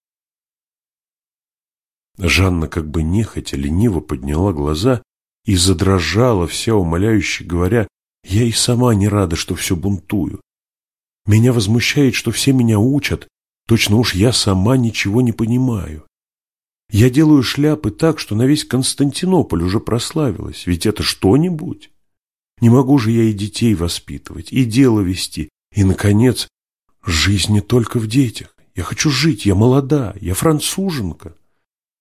Жанна как бы нехотя лениво подняла глаза и задрожала, вся умоляюще говоря, «Я и сама не рада, что все бунтую. Меня возмущает, что все меня учат, точно уж я сама ничего не понимаю. Я делаю шляпы так, что на весь Константинополь уже прославилась, ведь это что-нибудь. Не могу же я и детей воспитывать, и дело вести, и, наконец, жизнь не только в детях. Я хочу жить, я молода, я француженка.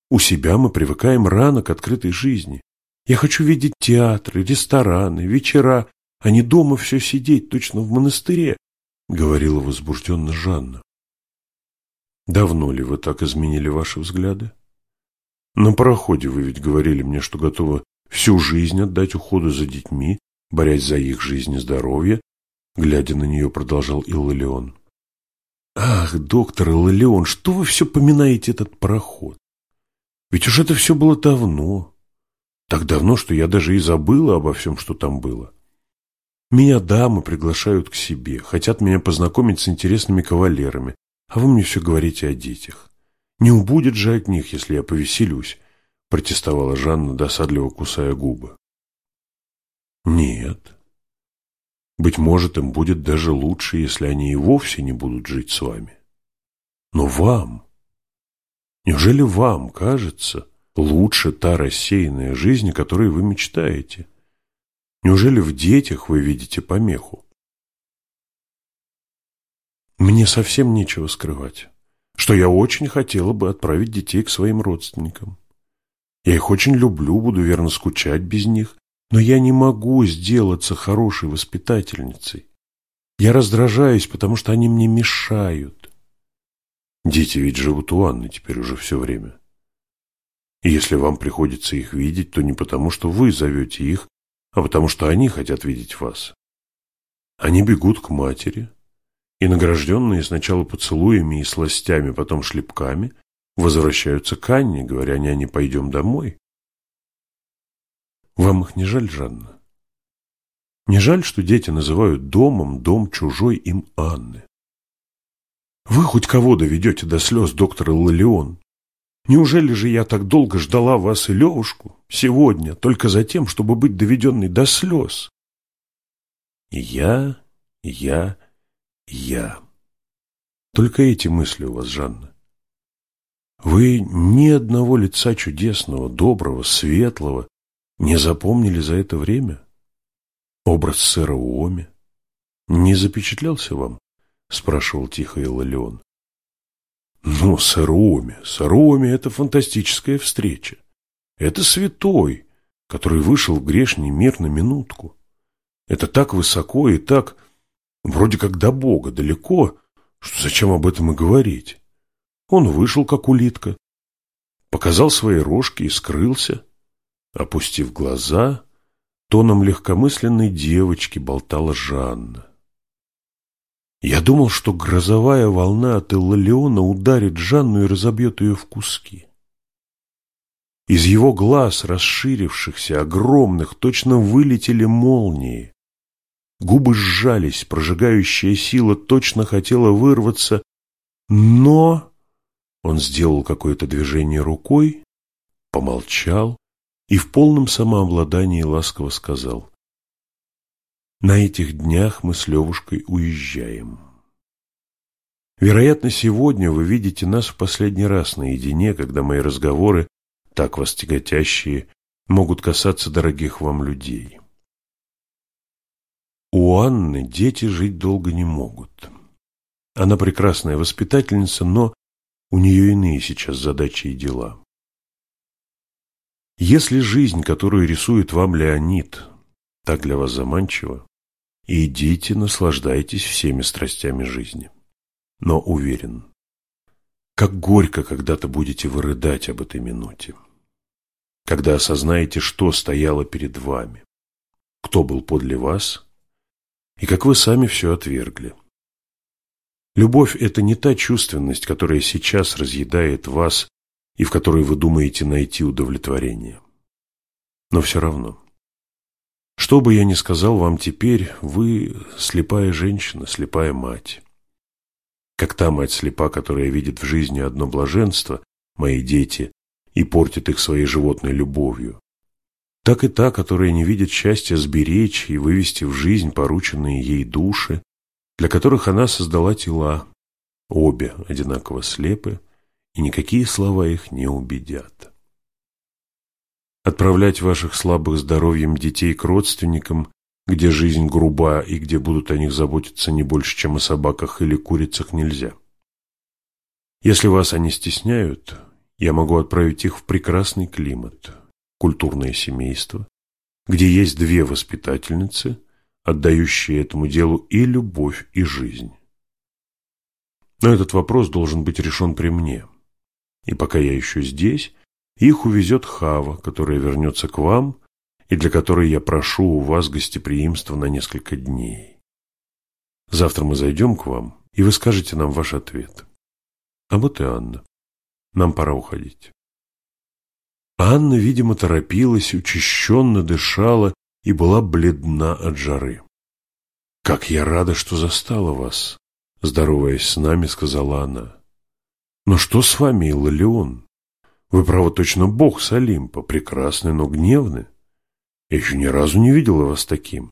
У себя мы привыкаем рано к открытой жизни. Я хочу видеть театры, рестораны, вечера, а не дома все сидеть, точно в монастыре, — говорила возбужденно Жанна. Давно ли вы так изменили ваши взгляды? На пароходе вы ведь говорили мне, что готовы всю жизнь отдать уходу за детьми, борясь за их жизнь и здоровье, глядя на нее, продолжал Иллалион. Ах, доктор Иллалион, что вы все поминаете этот пароход? Ведь уж это все было давно. Так давно, что я даже и забыла обо всем, что там было. Меня дамы приглашают к себе, хотят меня познакомить с интересными кавалерами, а вы мне все говорите о детях. Не убудет же от них, если я повеселюсь, протестовала Жанна, досадливо кусая губы. Нет. Быть может, им будет даже лучше, если они и вовсе не будут жить с вами. Но вам, Неужели вам кажется лучше та рассеянная жизнь, о которой вы мечтаете? Неужели в детях вы видите помеху? Мне совсем нечего скрывать, что я очень хотела бы отправить детей к своим родственникам. Я их очень люблю, буду верно скучать без них, но я не могу сделаться хорошей воспитательницей. Я раздражаюсь, потому что они мне мешают. Дети ведь живут у Анны теперь уже все время. И если вам приходится их видеть, то не потому, что вы зовете их, а потому что они хотят видеть вас. Они бегут к матери, и награжденные сначала поцелуями и сластями, потом шлепками, возвращаются к Анне, говоря, няне, пойдем домой. Вам их не жаль, Жанна? Не жаль, что дети называют домом дом чужой им Анны? Вы хоть кого доведете до слез, доктор Лалеон? Неужели же я так долго ждала вас и Левушку сегодня только за тем, чтобы быть доведенной до слез? Я, я, я. Только эти мысли у вас, Жанна. Вы ни одного лица чудесного, доброго, светлого не запомнили за это время? Образ сэра Уоми не запечатлелся вам? спрашивал тихо Иллион. Ну, Сароми, Сароми – это фантастическая встреча. Это святой, который вышел в грешный мир на минутку. Это так высоко и так, вроде как до Бога, далеко, что зачем об этом и говорить. Он вышел, как улитка, показал свои рожки и скрылся. Опустив глаза, тоном легкомысленной девочки болтала Жанна. Я думал, что грозовая волна от Иллалиона ударит Жанну и разобьет ее в куски. Из его глаз, расширившихся, огромных, точно вылетели молнии. Губы сжались, прожигающая сила точно хотела вырваться, но... Он сделал какое-то движение рукой, помолчал и в полном самообладании ласково сказал на этих днях мы с Левушкой уезжаем. Вероятно, сегодня вы видите нас в последний раз наедине, когда мои разговоры, так вас тяготящие, могут касаться дорогих вам людей. У Анны дети жить долго не могут. Она прекрасная воспитательница, но у нее иные сейчас задачи и дела. Если жизнь, которую рисует вам Леонид, так для вас заманчива, Идите, наслаждайтесь всеми страстями жизни. Но уверен, как горько когда-то будете вы рыдать об этой минуте, когда осознаете, что стояло перед вами, кто был подле вас и как вы сами все отвергли. Любовь – это не та чувственность, которая сейчас разъедает вас и в которой вы думаете найти удовлетворение. Но все равно, что бы я ни сказал вам теперь, вы слепая женщина, слепая мать. Как та мать слепа, которая видит в жизни одно блаженство, мои дети, и портит их своей животной любовью, так и та, которая не видит счастья сберечь и вывести в жизнь порученные ей души, для которых она создала тела, обе одинаково слепы, и никакие слова их не убедят. Отправлять ваших слабых здоровьем детей к родственникам, где жизнь груба и где будут о них заботиться не больше, чем о собаках или курицах, нельзя. Если вас они стесняют, я могу отправить их в прекрасный климат, культурное семейство, где есть две воспитательницы, отдающие этому делу и любовь, и жизнь. Но этот вопрос должен быть решен при мне. И пока я еще здесь, их увезет Хава, которая вернется к вам, и для которой я прошу у вас гостеприимства на несколько дней. Завтра мы зайдем к вам, и вы скажете нам ваш ответ. А вот и Анна. Нам пора уходить. Анна, видимо, торопилась, учащенно дышала и была бледна от жары. «Как я рада, что застала вас!» Здороваясь с нами, сказала она. «Но что с вами, Иллион? Вы, право, точно бог с Олимпа, прекрасный, но гневный. Я еще ни разу не видела вас таким».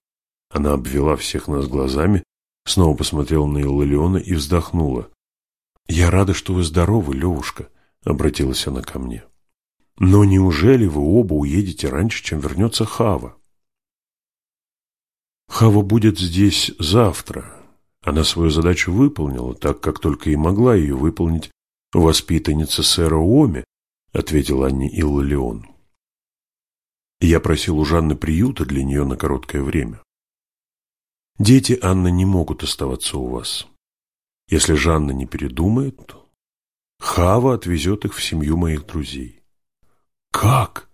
Она обвела всех нас глазами, снова посмотрела на Иллиона и вздохнула. «Я рада, что вы здоровы, Левушка», — обратилась она ко мне. «Но неужели вы оба уедете раньше, чем вернется Хава?» Хава будет здесь завтра. Она свою задачу выполнила, так как только и могла ее выполнить воспитанница сэра Уоми, ответил Анне Иллалион. Я просил у Жанны приюта для нее на короткое время. Дети Анны не могут оставаться у вас. Если Жанна не передумает, Хава отвезет их в семью моих друзей. Как?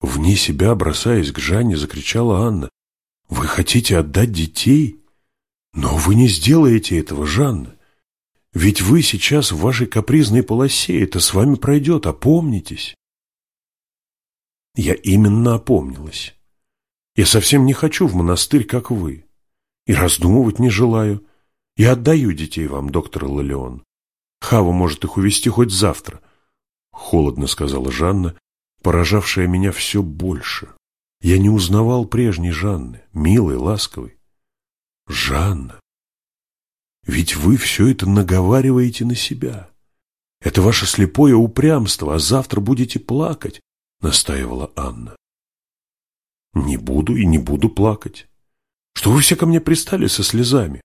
Вне себя, бросаясь к Жанне, закричала Анна. Вы хотите отдать детей? Но вы не сделаете этого, Жанна. Ведь вы сейчас в вашей капризной полосе, это с вами пройдет, опомнитесь. Я именно опомнилась. Я совсем не хочу в монастырь, как вы. И раздумывать не желаю. Я отдаю детей вам, доктор Лолеон. Хава может их увести хоть завтра. Холодно сказала Жанна, поражавшая меня все больше. Я не узнавал прежней Жанны, милой, ласковой. Жанна, ведь вы все это наговариваете на себя. Это ваше слепое упрямство, а завтра будете плакать, настаивала Анна. Не буду и не буду плакать. Что вы все ко мне пристали со слезами?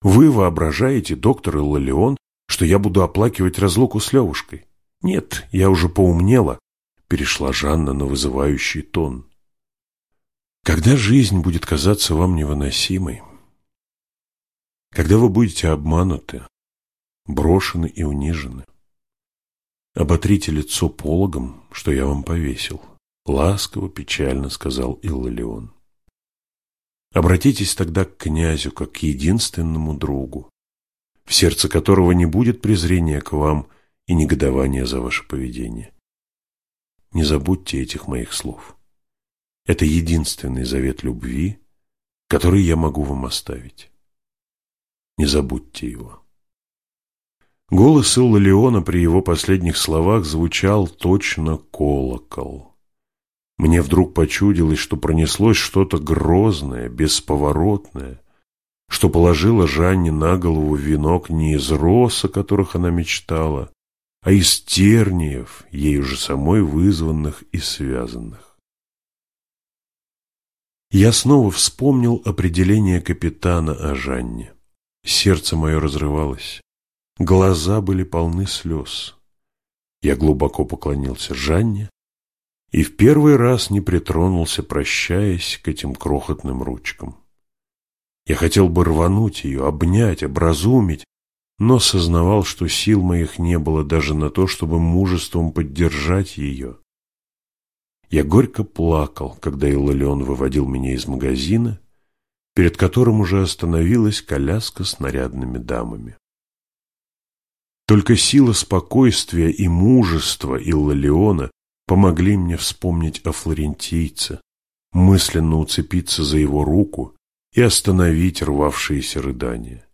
Вы воображаете, доктор Иллалион, что я буду оплакивать разлуку с Левушкой? Нет, я уже поумнела, перешла Жанна на вызывающий тон. Когда жизнь будет казаться вам невыносимой, когда вы будете обмануты, брошены и унижены, оботрите лицо пологом, что я вам повесил, ласково, печально сказал Иллалион. Обратитесь тогда к князю, как к единственному другу, в сердце которого не будет презрения к вам и негодования за ваше поведение. Не забудьте этих моих слов. Это единственный завет любви, который я могу вам оставить. Не забудьте его. Голос Илла Леона при его последних словах звучал точно колокол. Мне вдруг почудилось, что пронеслось что-то грозное, бесповоротное, что положило Жанне на голову венок не из роз, о которых она мечтала, а из терниев, ею же самой вызванных и связанных. Я снова вспомнил определение капитана о Жанне. Сердце мое разрывалось. Глаза были полны слез. Я глубоко поклонился Жанне и в первый раз не притронулся, прощаясь к этим крохотным ручкам. Я хотел бы рвануть ее, обнять, образумить, но сознавал, что сил моих не было даже на то, чтобы мужеством поддержать ее. Я горько плакал, когда Иллион выводил меня из магазина, перед которым уже остановилась коляска с нарядными дамами. Только сила спокойствия и мужества Иллалиона помогли мне вспомнить о флорентийце, мысленно уцепиться за его руку и остановить рвавшиеся рыдания.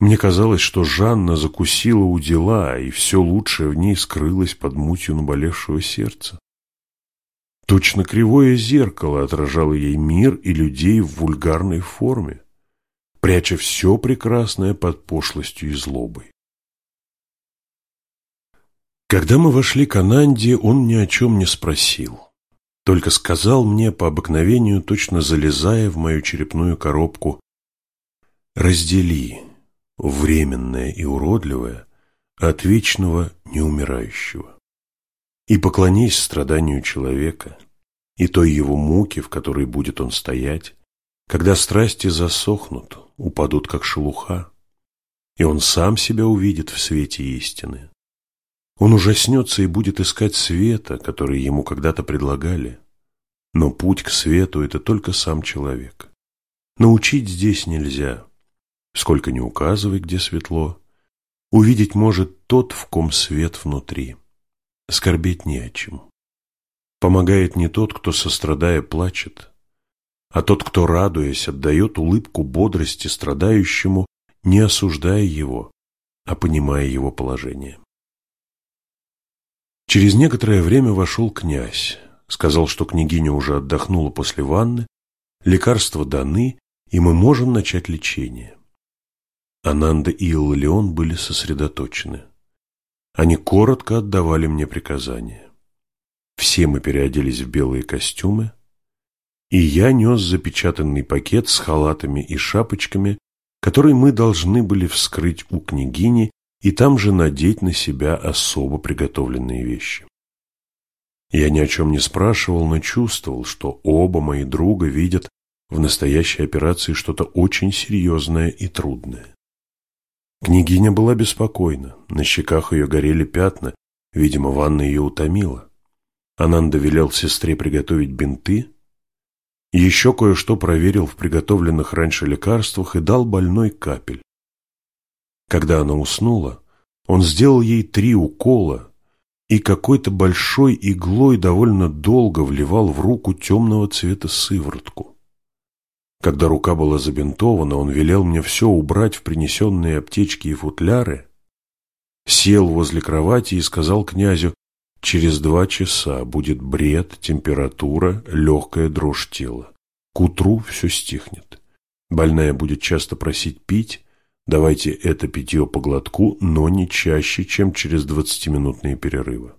Мне казалось, что Жанна закусила у дела, и все лучшее в ней скрылось под мутью наболевшего сердца. Точно кривое зеркало отражало ей мир и людей в вульгарной форме, пряча все прекрасное под пошлостью и злобой. Когда мы вошли к Ананде, он ни о чем не спросил, только сказал мне по обыкновению, точно залезая в мою черепную коробку, «Раздели временное и уродливое от вечного неумирающего и поклонись страданию человека и той его муке, в которой будет он стоять, когда страсти засохнут, упадут как шелуха, и он сам себя увидит в свете истины. Он ужаснется и будет искать света, который ему когда-то предлагали. Но путь к свету – это только сам человек. Научить здесь нельзя. Сколько ни указывай, где светло, увидеть может тот, в ком свет внутри. Скорбеть не о чем. Помогает не тот, кто, сострадая, плачет, а тот, кто, радуясь, отдает улыбку бодрости страдающему, не осуждая его, а понимая его положение. Через некоторое время вошел князь, сказал, что княгиня уже отдохнула после ванны, лекарства даны, и мы можем начать лечение. Ананда и Иллион были сосредоточены. Они коротко отдавали мне приказания. Все мы переоделись в белые костюмы, и я нес запечатанный пакет с халатами и шапочками, который мы должны были вскрыть у княгини и там же надеть на себя особо приготовленные вещи. Я ни о чем не спрашивал, но чувствовал, что оба мои друга видят в настоящей операции что-то очень серьезное и трудное. Княгиня была беспокойна, на щеках ее горели пятна, видимо, ванна ее утомила. Ананда велел сестре приготовить бинты, еще кое-что проверил в приготовленных раньше лекарствах и дал больной капель. Когда она уснула, он сделал ей три укола и какой-то большой иглой довольно долго вливал в руку темного цвета сыворотку. Когда рука была забинтована, он велел мне все убрать в принесенные аптечки и футляры, сел возле кровати и сказал князю, через два часа будет бред, температура, легкая дрожь тела. К утру все стихнет. Больная будет часто просить пить, Давайте это питье по глотку, но не чаще, чем через двадцатиминутные перерывы.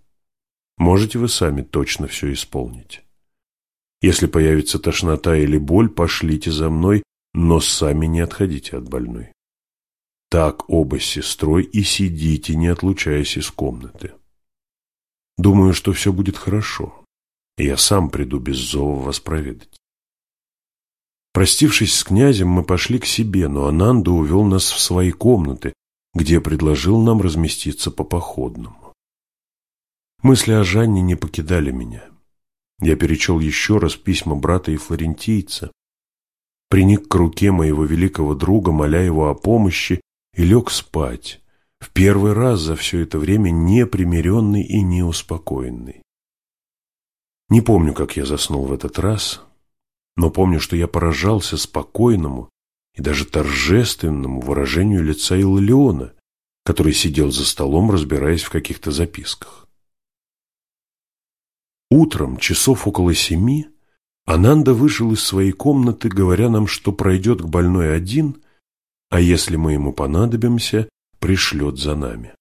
Можете вы сами точно все исполнить. Если появится тошнота или боль, пошлите за мной, но сами не отходите от больной. Так оба с сестрой и сидите, не отлучаясь из комнаты. Думаю, что все будет хорошо, я сам приду без зова вас проведать. Простившись с князем, мы пошли к себе, но Ананда увел нас в свои комнаты, где предложил нам разместиться по походному. Мысли о Жанне не покидали меня. Я перечел еще раз письма брата и флорентийца, приник к руке моего великого друга, моля его о помощи, и лег спать, в первый раз за все это время непримиренный и неуспокоенный. Не помню, как я заснул в этот раз, но помню, что я поражался спокойному и даже торжественному выражению лица Иллиона, который сидел за столом, разбираясь в каких-то записках. Утром, часов около семи, Ананда вышел из своей комнаты, говоря нам, что пройдет к больной один, а если мы ему понадобимся, пришлет за нами.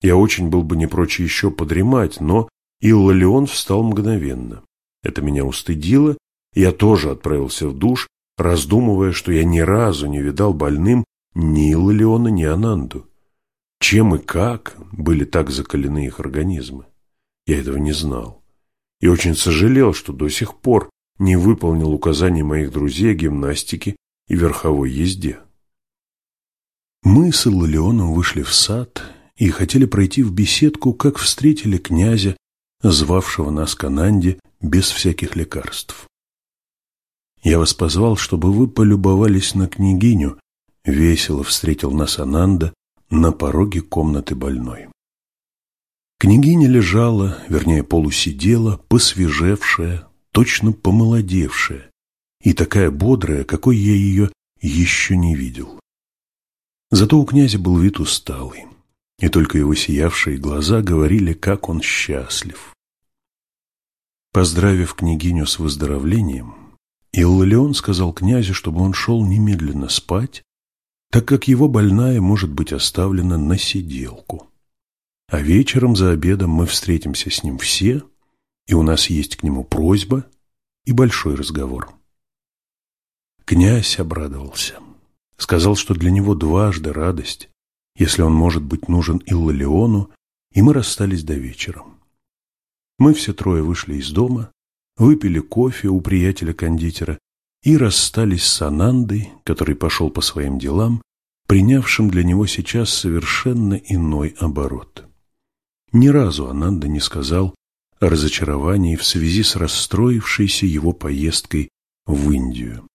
Я очень был бы не прочь еще подремать, но Иллалион встал мгновенно. Это меня устыдило, и я тоже отправился в душ, раздумывая, что я ни разу не видал больным ни Лолеона, ни Ананду. Чем и как были так закалены их организмы? Я этого не знал. И очень сожалел, что до сих пор не выполнил указаний моих друзей о гимнастике и верховой езде. Мы с Иллионом вышли в сад и хотели пройти в беседку, как встретили князя, звавшего нас к Ананде без всяких лекарств. Я вас позвал, чтобы вы полюбовались на княгиню, весело встретил нас Ананда, на пороге комнаты больной. Княгиня лежала, вернее полусидела, посвежевшая, точно помолодевшая, и такая бодрая, какой я ее еще не видел. Зато у князя был вид усталый, и только его сиявшие глаза говорили, как он счастлив. Поздравив княгиню с выздоровлением, Иллион сказал князю, чтобы он шел немедленно спать, так как его больная может быть оставлена на сиделку. А вечером за обедом мы встретимся с ним все, и у нас есть к нему просьба и большой разговор. Князь обрадовался. Сказал, что для него дважды радость, если он может быть нужен Иллалиону, и мы расстались до вечера. Мы все трое вышли из дома, выпили кофе у приятеля-кондитера и расстались с Анандой, который пошел по своим делам, принявшим для него сейчас совершенно иной оборот. Ни разу Ананда не сказал о разочаровании в связи с расстроившейся его поездкой в Индию.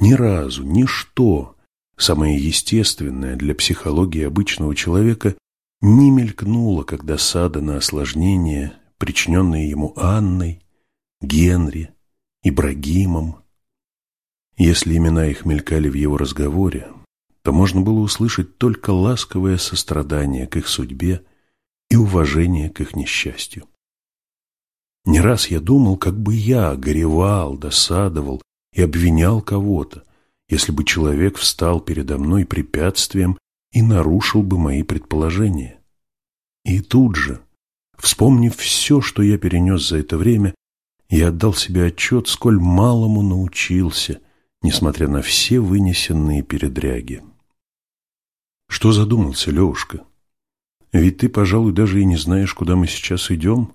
Ни разу, ничто, самое естественное для психологии обычного человека, не мелькнуло, когда сада на осложнение, причиненные ему Анной, Генри, Ибрагимом, если имена их мелькали в его разговоре, то можно было услышать только ласковое сострадание к их судьбе и уважение к их несчастью. Не раз я думал, как бы я горевал, досадовал и обвинял кого-то, если бы человек встал передо мной препятствием и нарушил бы мои предположения. И тут же, вспомнив все, что я перенес за это время, я отдал себе отчет, сколь малому научился – несмотря на все вынесенные передряги. Что задумался, Левушка? Ведь ты, пожалуй, даже и не знаешь, куда мы сейчас идем?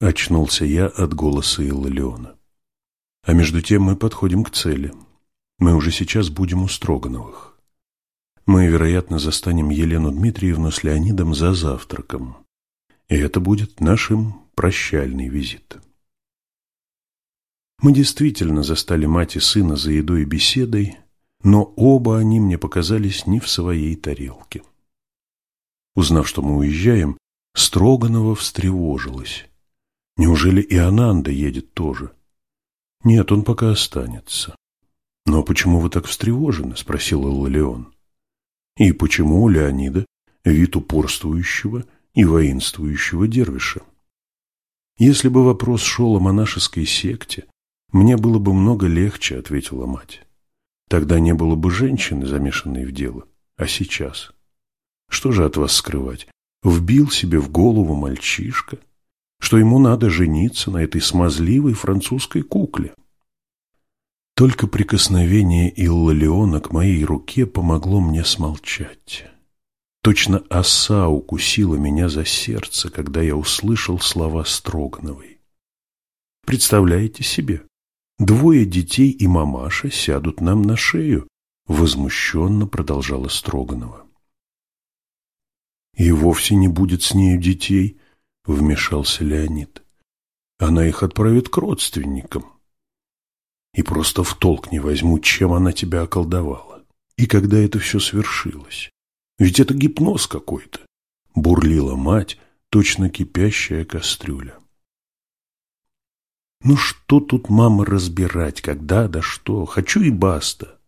Очнулся я от голоса Иллиона. А между тем мы подходим к цели. Мы уже сейчас будем у Строгановых. Мы, вероятно, застанем Елену Дмитриевну с Леонидом за завтраком. И это будет нашим прощальный визит. Мы действительно застали мать и сына за едой и беседой, но оба они мне показались не в своей тарелке. Узнав, что мы уезжаем, Строганова встревожилась. Неужели и Ананда едет тоже? Нет, он пока останется. Но почему вы так встревожены? Спросил Иллион. И почему у Леонида вид упорствующего и воинствующего дервиша? Если бы вопрос шел о монашеской секте, «Мне было бы много легче», — ответила мать. «Тогда не было бы женщины, замешанной в дело. А сейчас? Что же от вас скрывать? Вбил себе в голову мальчишка, что ему надо жениться на этой смазливой французской кукле». Только прикосновение Иллалиона к моей руке помогло мне смолчать. Точно оса укусила меня за сердце, когда я услышал слова Строгановой. Представляете себе, Двое детей и мамаша сядут нам на шею, возмущенно продолжала Строганова. И вовсе не будет с нею детей, вмешался Леонид. Она их отправит к родственникам. И просто в толк не возьму, чем она тебя околдовала. И когда это все свершилось. Ведь это гипноз какой-то, бурлила мать, точно кипящая кастрюля. Ну что тут, мама, разбирать, когда, да что, хочу и баста.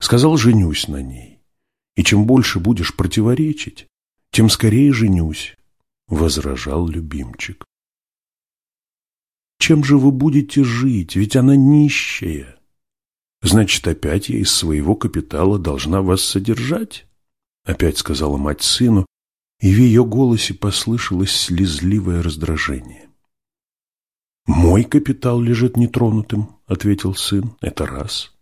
Сказал, женюсь на ней. И чем больше будешь противоречить, тем скорее женюсь, возражал любимчик. Чем же вы будете жить, ведь она нищая? Значит, опять я из своего капитала должна вас содержать? Опять сказала мать сыну, и в ее голосе послышалось слезливое раздражение. «Мой капитал лежит нетронутым», — ответил сын, — «это раз.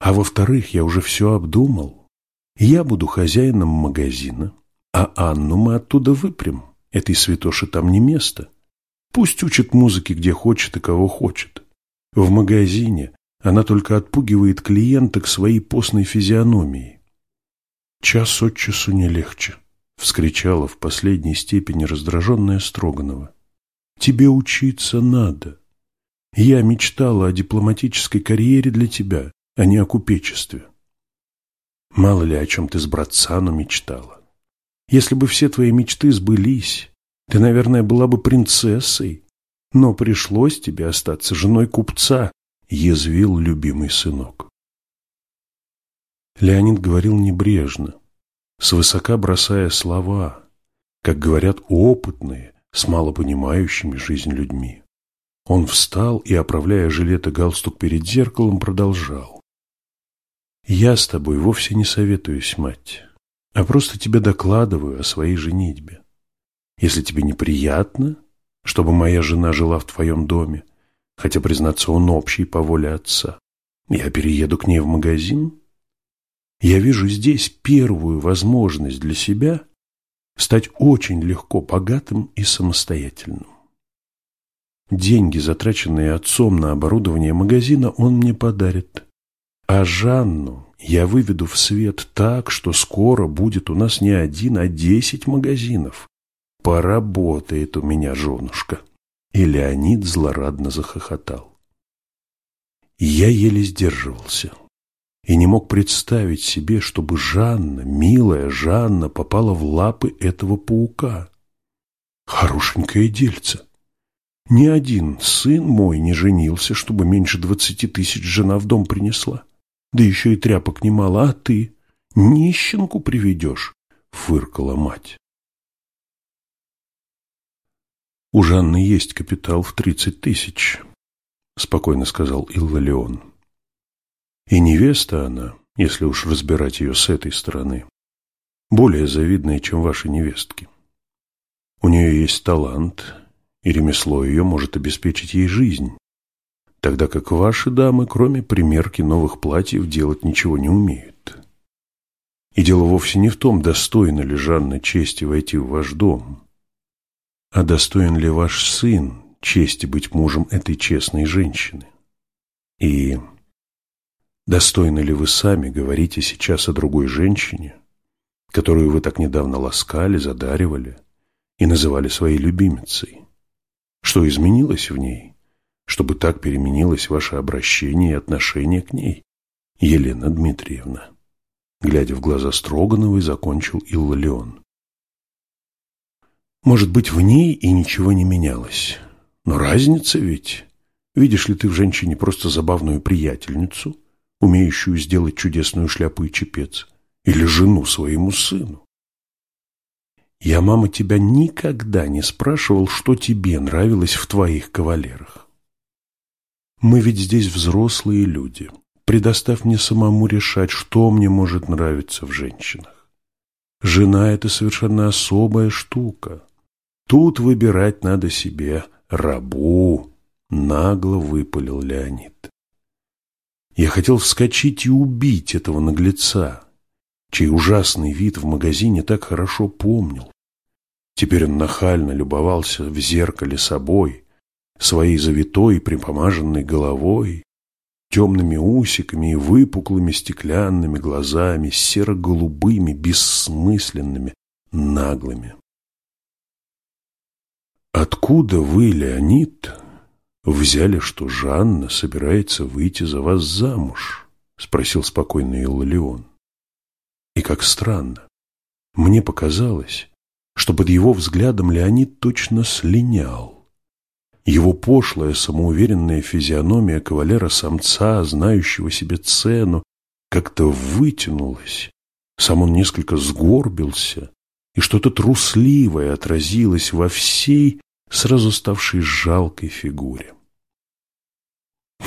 А во-вторых, я уже все обдумал. Я буду хозяином магазина, а Анну мы оттуда выпрям. Этой святоши там не место. Пусть учит музыки где хочет и кого хочет. В магазине она только отпугивает клиента к своей постной физиономии. «Час от часу не легче», — вскричала в последней степени раздраженная Строганова. Тебе учиться надо. Я мечтала о дипломатической карьере для тебя, а не о купечестве. Мало ли, о чем ты с братцану мечтала. Если бы все твои мечты сбылись, ты, наверное, была бы принцессой, но пришлось тебе остаться женой купца, язвил любимый сынок. Леонид говорил небрежно, свысока бросая слова, как говорят опытные, с малопонимающими жизнь людьми. Он встал и, оправляя жилет и галстук перед зеркалом, продолжал. «Я с тобой вовсе не советуюсь, мать, а просто тебе докладываю о своей женитьбе. Если тебе неприятно, чтобы моя жена жила в твоем доме, хотя, признаться, он общий по воле отца, я перееду к ней в магазин. Я вижу здесь первую возможность для себя стать очень легко богатым и самостоятельным. Деньги, затраченные отцом на оборудование магазина, он мне подарит. А Жанну я выведу в свет так, что скоро будет у нас не один, а десять магазинов. Поработает у меня женушка. И Леонид злорадно захохотал. Я еле сдерживался и не мог представить себе, чтобы Жанна, милая Жанна, попала в лапы этого паука. Хорошенькое дельце. Ни один сын мой не женился, чтобы меньше двадцати тысяч жена в дом принесла. Да еще и тряпок немало, а ты нищенку приведешь, фыркала мать. У Жанны есть капитал в тридцать тысяч, спокойно сказал Иллалион. И невеста она, если уж разбирать ее с этой стороны, более завидная, чем ваши невестки. У нее есть талант, и ремесло ее может обеспечить ей жизнь, тогда как ваши дамы, кроме примерки новых платьев, делать ничего не умеют. И дело вовсе не в том, достойно ли Жанна чести войти в ваш дом, а достоин ли ваш сын чести быть мужем этой честной женщины. И достойны ли вы сами говорите сейчас о другой женщине, которую вы так недавно ласкали, задаривали и называли своей любимицей? Что изменилось в ней, чтобы так переменилось ваше обращение и отношение к ней, Елена Дмитриевна? Глядя в глаза Строгановой, закончил Иллалион. Может быть, в ней и ничего не менялось. Но разница ведь... Видишь ли ты в женщине просто забавную приятельницу, умеющую сделать чудесную шляпу и чепец, или жену своему сыну? Я, мама, тебя никогда не спрашивал, что тебе нравилось в твоих кавалерах. Мы ведь здесь взрослые люди. Предоставь мне самому решать, что мне может нравиться в женщинах. Жена – это совершенно особая штука. Тут выбирать надо себе рабу, нагло выпалил Леонид. Я хотел вскочить и убить этого наглеца, чей ужасный вид в магазине так хорошо помнил. Теперь он нахально любовался в зеркале собой, своей завитой припомаженной головой, темными усиками и выпуклыми стеклянными глазами, серо-голубыми, бессмысленными, наглыми. «Откуда вы, Леонид, взяли, что Жанна собирается выйти за вас замуж?» — спросил спокойно Иллион. «И как странно. Мне показалось, что под его взглядом Леонид точно слинял. Его пошлая, самоуверенная физиономия кавалера-самца, знающего себе цену, как-то вытянулась. Сам он несколько сгорбился, и что-то трусливое отразилось во всей сразу ставшей жалкой фигуре.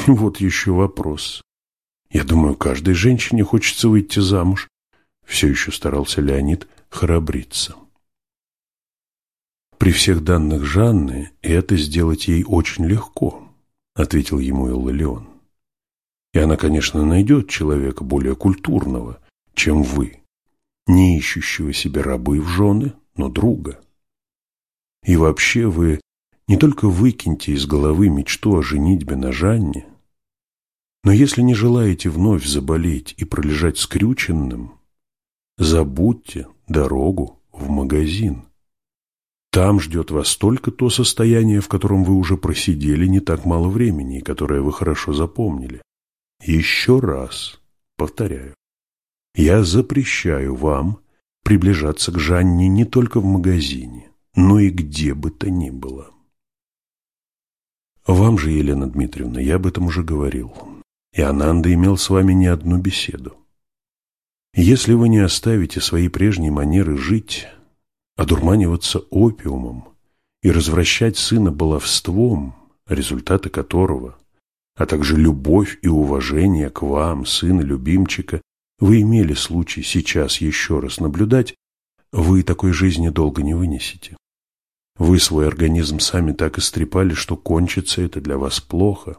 Вот еще вопрос. Я думаю, каждой женщине хочется выйти замуж. Все еще старался Леонид храбриться. При всех данных Жанны это сделать ей очень легко, ответил ему Иллион. И она, конечно, найдет человека более культурного, чем вы, не ищущего себе рабы в жены, но друга. И вообще вы не только выкиньте из головы мечту о женитьбе на Жанне, но если не желаете вновь заболеть и пролежать скрюченным, забудьте дорогу в магазин. Там ждет вас только то состояние, в котором вы уже просидели не так мало времени, и которое вы хорошо запомнили. Еще раз повторяю, я запрещаю вам приближаться к Жанне не только в магазине, но и где бы то ни было. Вам же, Елена Дмитриевна, я об этом уже говорил. И Ананда имел с вами не одну беседу. Если вы не оставите свои прежние манеры жить, одурманиваться опиумом и развращать сына баловством, результаты которого, а также любовь и уважение к вам, сына любимчика, вы имели случай сейчас еще раз наблюдать, вы такой жизни долго не вынесете. Вы свой организм сами так истрепали, что кончится это для вас плохо.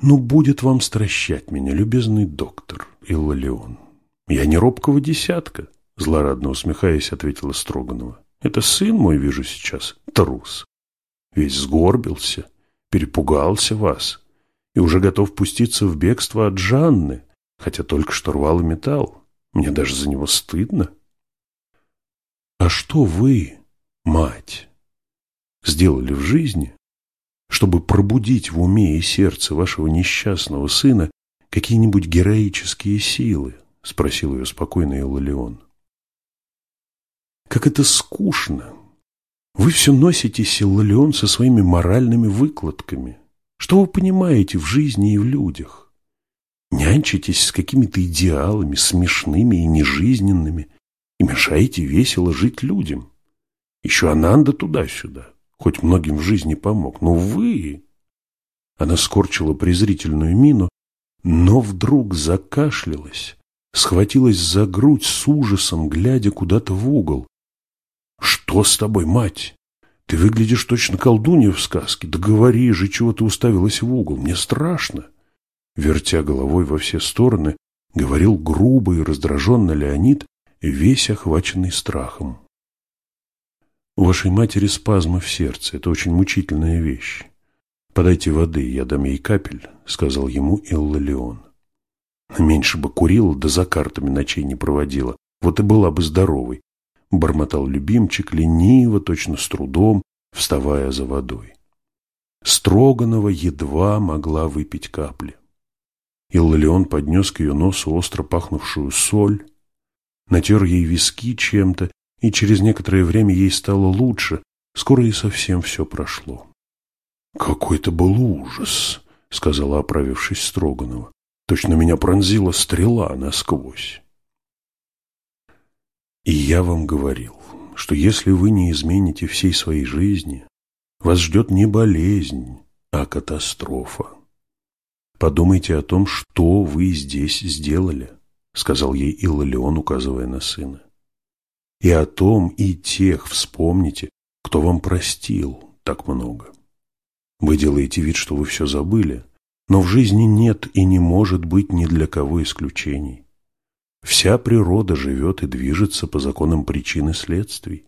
Ну, будет вам стращать меня, любезный доктор Иллалион. Я не робкого десятка, злорадно усмехаясь, ответила Строганова. Это сын мой, вижу сейчас, трус. Весь сгорбился, перепугался вас и уже готов пуститься в бегство от Жанны, хотя только что рвал и металл. Мне даже за него стыдно. А что вы, мать, сделали в жизни, чтобы пробудить в уме и сердце вашего несчастного сына какие-нибудь героические силы? Спросил ее спокойно Иллалион. Как это скучно! Вы все носитесь, Иллалион, со своими моральными выкладками. Что вы понимаете в жизни и в людях? Нянчитесь с какими-то идеалами, смешными и нежизненными, и мешаете весело жить людям. Еще Ананда туда-сюда, хоть многим в жизни помог. Но вы... Она скорчила презрительную мину, но вдруг закашлялась, схватилась за грудь с ужасом, глядя куда-то в угол. «Что с тобой, мать? Ты выглядишь точно колдунья в сказке. Да говори же, чего ты уставилась в угол. Мне страшно!» Вертя головой во все стороны, говорил грубо и раздраженно Леонид, весь охваченный страхом. У вашей матери спазмы в сердце. Это очень мучительная вещь. Подайте воды, я дам ей капель, сказал ему Иллалион. Меньше бы курила, да за картами ночей не проводила. Вот и была бы здоровой. Бормотал любимчик, лениво, точно с трудом, вставая за водой. Строганова едва могла выпить капли. Иллалион поднес к ее носу остро пахнувшую соль, натер ей виски чем-то и через некоторое время ей стало лучше, скоро и совсем все прошло. «Какой-то был ужас», — сказала, оправившись Строганова. «Точно меня пронзила стрела насквозь». И я вам говорил, что если вы не измените всей своей жизни, вас ждет не болезнь, а катастрофа. Подумайте о том, что вы здесь сделали, сказал ей Иллалион, указывая на сына. И о том, и тех вспомните, кто вам простил так много. Вы делаете вид, что вы все забыли, но в жизни нет и не может быть ни для кого исключений. Вся природа живет и движется по законам причин и следствий,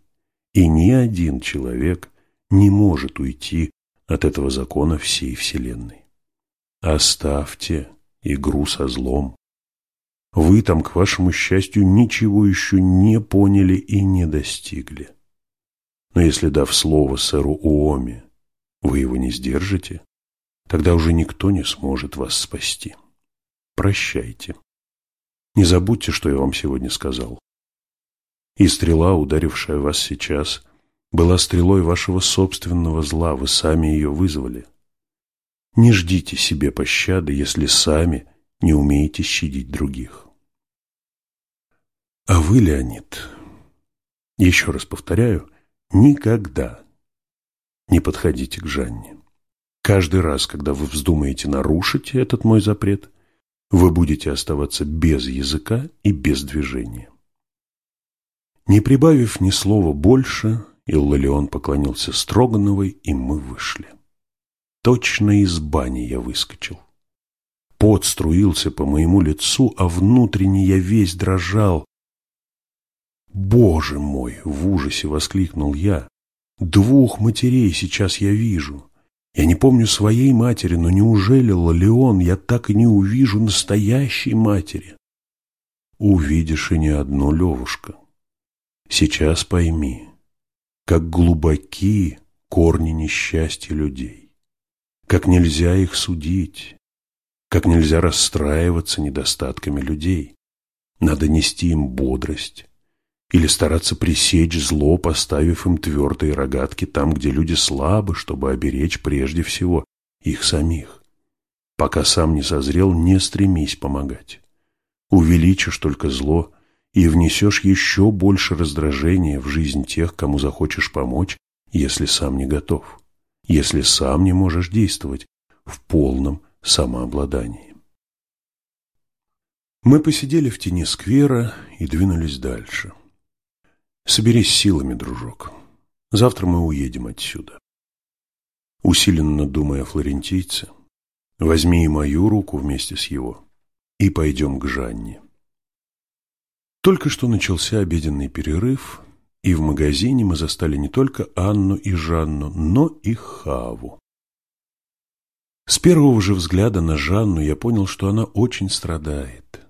и ни один человек не может уйти от этого закона всей Вселенной. Оставьте игру со злом, вы там, к вашему счастью, ничего еще не поняли и не достигли. Но если, дав слово сэру Уоме, вы его не сдержите, тогда уже никто не сможет вас спасти. Прощайте. Не забудьте, что я вам сегодня сказал. И стрела, ударившая вас сейчас, была стрелой вашего собственного зла, вы сами ее вызвали. Не ждите себе пощады, если сами не умеете щадить других. А вы, Леонид, еще раз повторяю, никогда не подходите к Жанне. Каждый раз, когда вы вздумаете нарушить этот мой запрет, вы будете оставаться без языка и без движения. Не прибавив ни слова больше, Иллалион поклонился Строгановой, и мы вышли. Точно из бани я выскочил. Пот струился по моему лицу, а внутренне я весь дрожал. «Боже мой!» — в ужасе воскликнул я. «Двух матерей сейчас я вижу. Я не помню своей матери, но неужели, Лолеон, я так и не увижу настоящей матери?» «Увидишь и не одну, Левушка. Сейчас пойми, как глубоки корни несчастья людей, как нельзя их судить, как нельзя расстраиваться недостатками людей. Надо нести им бодрость, или стараться пресечь зло, поставив им твердые рогатки там, где люди слабы, чтобы оберечь прежде всего их самих. Пока сам не созрел, не стремись помогать. Увеличишь только зло и внесешь еще больше раздражения в жизнь тех, кому захочешь помочь, если сам не готов, если сам не можешь действовать в полном самообладании. Мы посидели в тени сквера и двинулись дальше. Соберись силами, дружок. Завтра мы уедем отсюда. Усиленно думая о флорентийце, возьми и мою руку вместе с его и пойдем к Жанне. Только что начался обеденный перерыв, и в магазине мы застали не только Анну и Жанну, но и Хаву. С первого же взгляда на Жанну я понял, что она очень страдает,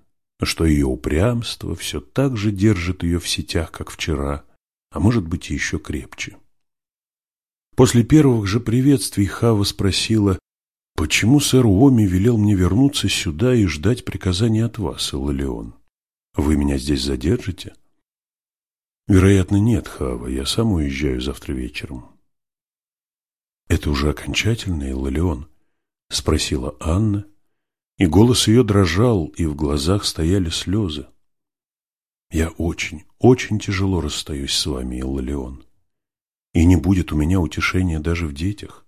что ее упрямство все так же держит ее в сетях, как вчера, а может быть и еще крепче. После первых же приветствий Хава спросила, «Почему сэр Уоми велел мне вернуться сюда и ждать приказания от вас, Иллион? Вы меня здесь задержите?» Вероятно, нет, Хава, я сам уезжаю завтра вечером. Это уже окончательно, Иллион? Спросила Анна, и голос ее дрожал, и в глазах стояли слезы. Я очень, очень тяжело расстаюсь с вами, Иллион, и не будет у меня утешения даже в детях.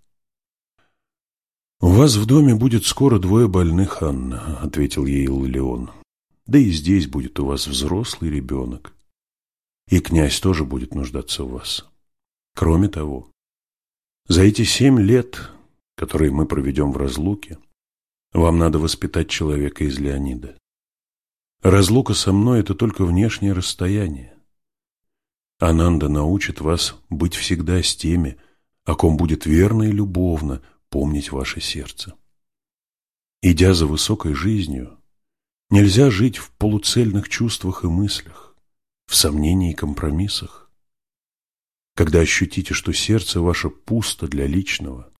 «У вас в доме будет скоро двое больных, Анна», — ответил ей Иллион. «Да и здесь будет у вас взрослый ребенок. И князь тоже будет нуждаться в вас. Кроме того, за эти семь лет, которые мы проведем в разлуке, вам надо воспитать человека из Леонида. Разлука со мной – это только внешнее расстояние. Ананда научит вас быть всегда с теми, о ком будет верно и любовно помнить ваше сердце. Идя за высокой жизнью, нельзя жить в полуцельных чувствах и мыслях в сомнении и компромиссах. Когда ощутите, что сердце ваше пусто для личного,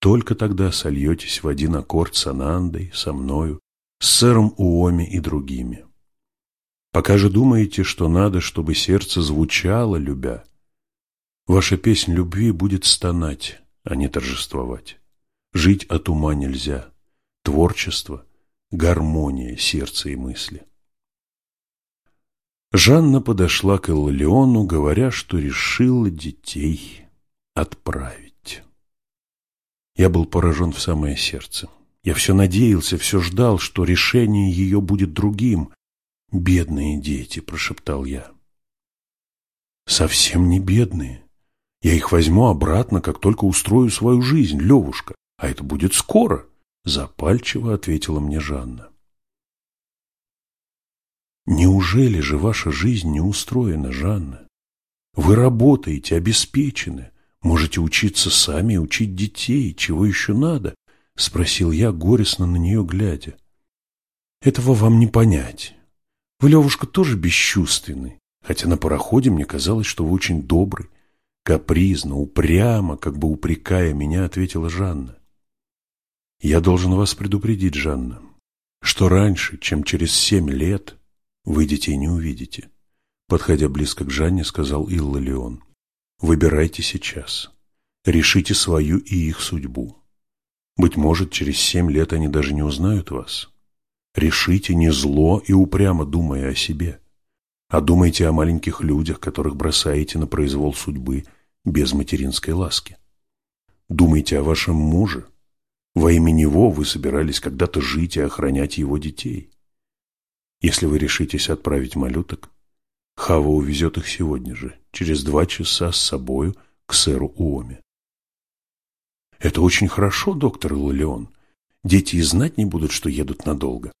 только тогда сольетесь в один аккорд с Анандой, со мною, с сэром Уоми и другими. Пока же думаете, что надо, чтобы сердце звучало, любя, ваша песнь любви будет стонать, а не торжествовать. Жить от ума нельзя. Творчество – гармония сердца и мысли. Жанна подошла к Иллиону, говоря, что решила детей отправить. Я был поражен в самое сердце. Я все надеялся, все ждал, что решение ее будет другим. «Бедные дети», — прошептал я. «Совсем не бедные. Я их возьму обратно, как только устрою свою жизнь, Левушка. А это будет скоро», — запальчиво ответила мне Жанна. Неужели же ваша жизнь не устроена, Жанна? Вы работаете, обеспечены, можете учиться сами учить детей, чего еще надо? Спросил я, горестно на нее глядя. Этого вам не понять. Вы, Левушка, тоже бесчувственный, хотя на пароходе мне казалось, что вы очень добрый. Капризно, упрямо, как бы упрекая меня, ответила Жанна. Я должен вас предупредить, Жанна, что раньше, чем через семь лет, вы детей не увидите. Подходя близко к Жанне, сказал Илла Леон. Выбирайте сейчас. Решите свою и их судьбу. Быть может, через семь лет они даже не узнают вас. Решите не зло и упрямо думая о себе, а думайте о маленьких людях, которых бросаете на произвол судьбы без материнской ласки. Думайте о вашем муже. Во имя него вы собирались когда-то жить и охранять его детей. Если вы решитесь отправить малюток, Хава увезет их сегодня же, через два часа с собою к сэру Уоме. Это очень хорошо, доктор Лолеон. Дети и знать не будут, что едут надолго.